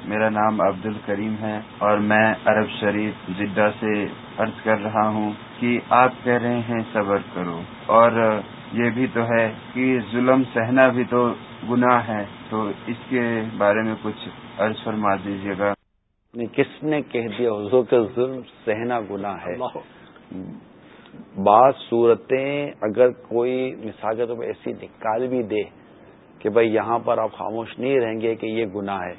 میرا نام عبد الکریم ہے اور میں عرب شریف جدہ سے عرض کر رہا ہوں کہ آپ کہہ رہے ہیں صبر کرو۔ اور یہ بھی تو ہے کہ ظلم سہنا بھی تو گناہ ہے۔ تو اس کے بارے میں کچھ عرض فرما دیجیے گا۔ کس نے کہہ دیا حضور کہ ظلم سہنا گناہ ہے؟ بعض صورتیں اگر کوئی مثال کے ایسی نکال بھی دے کہ بھائی یہاں پر آپ خاموش نہیں رہیں گے کہ یہ گناہ ہے،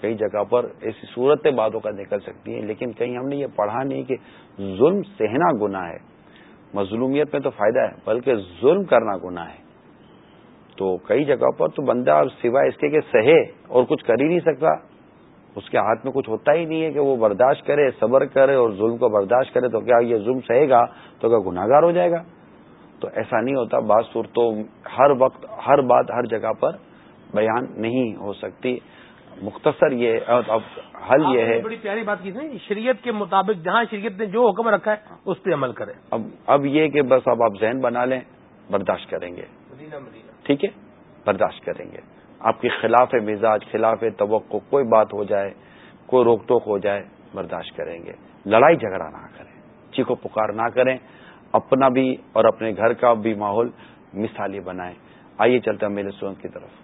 کئی جگہ پر ایسی صورتیں باتوں کا نکل سکتی ہیں، لیکن کہیں ہم نے یہ پڑھا نہیں کہ ظلم سہنا گنا ہے۔ مظلومیت میں تو فائدہ ہے، بلکہ ظلم کرنا گنا ہے۔ تو کئی جگہ پر تو بندہ سوائے اس کے کہ سہے اور کچھ کر ہی نہیں سکتا۔ اس کے ہاتھ میں کچھ ہوتا ہی نہیں ہے کہ وہ برداشت کرے، صبر کرے اور ظلم کو برداشت کرے تو کیا یہ ظلم سہے گا؟ تو کیا گناگار ہو جائے گا۔ تو ایسا نہیں ہوتا بعض صورتوں ہر وقت ہر بات ہر جگہ پر بیان نہیں ہو سکتی۔ مختصر یہ اب حل یہ ہے۔ بڑی پیاری بات کی تھی شریعت کے مطابق جہاں شریعت نے جو حکم رکھا ہے اس پہ عمل کریں۔ اب اب یہ کہ بس اب آپ ذہن بنا لیں برداشت کریں گے۔ ٹھیک ہے؟ برداشت کریں گے۔ آپ کے خلاف مزاج خلاف توقع کوئی بات ہو جائے کوئی روک ٹوک ہو جائے برداشت کریں گے۔ لڑائی جھگڑا نہ بچی کو پکار نہ کریں، اپنا بھی اور اپنے گھر کا بھی ماحول مثالی بنائیں۔ آئیے چلتے ہیں میرے سونت کی طرف۔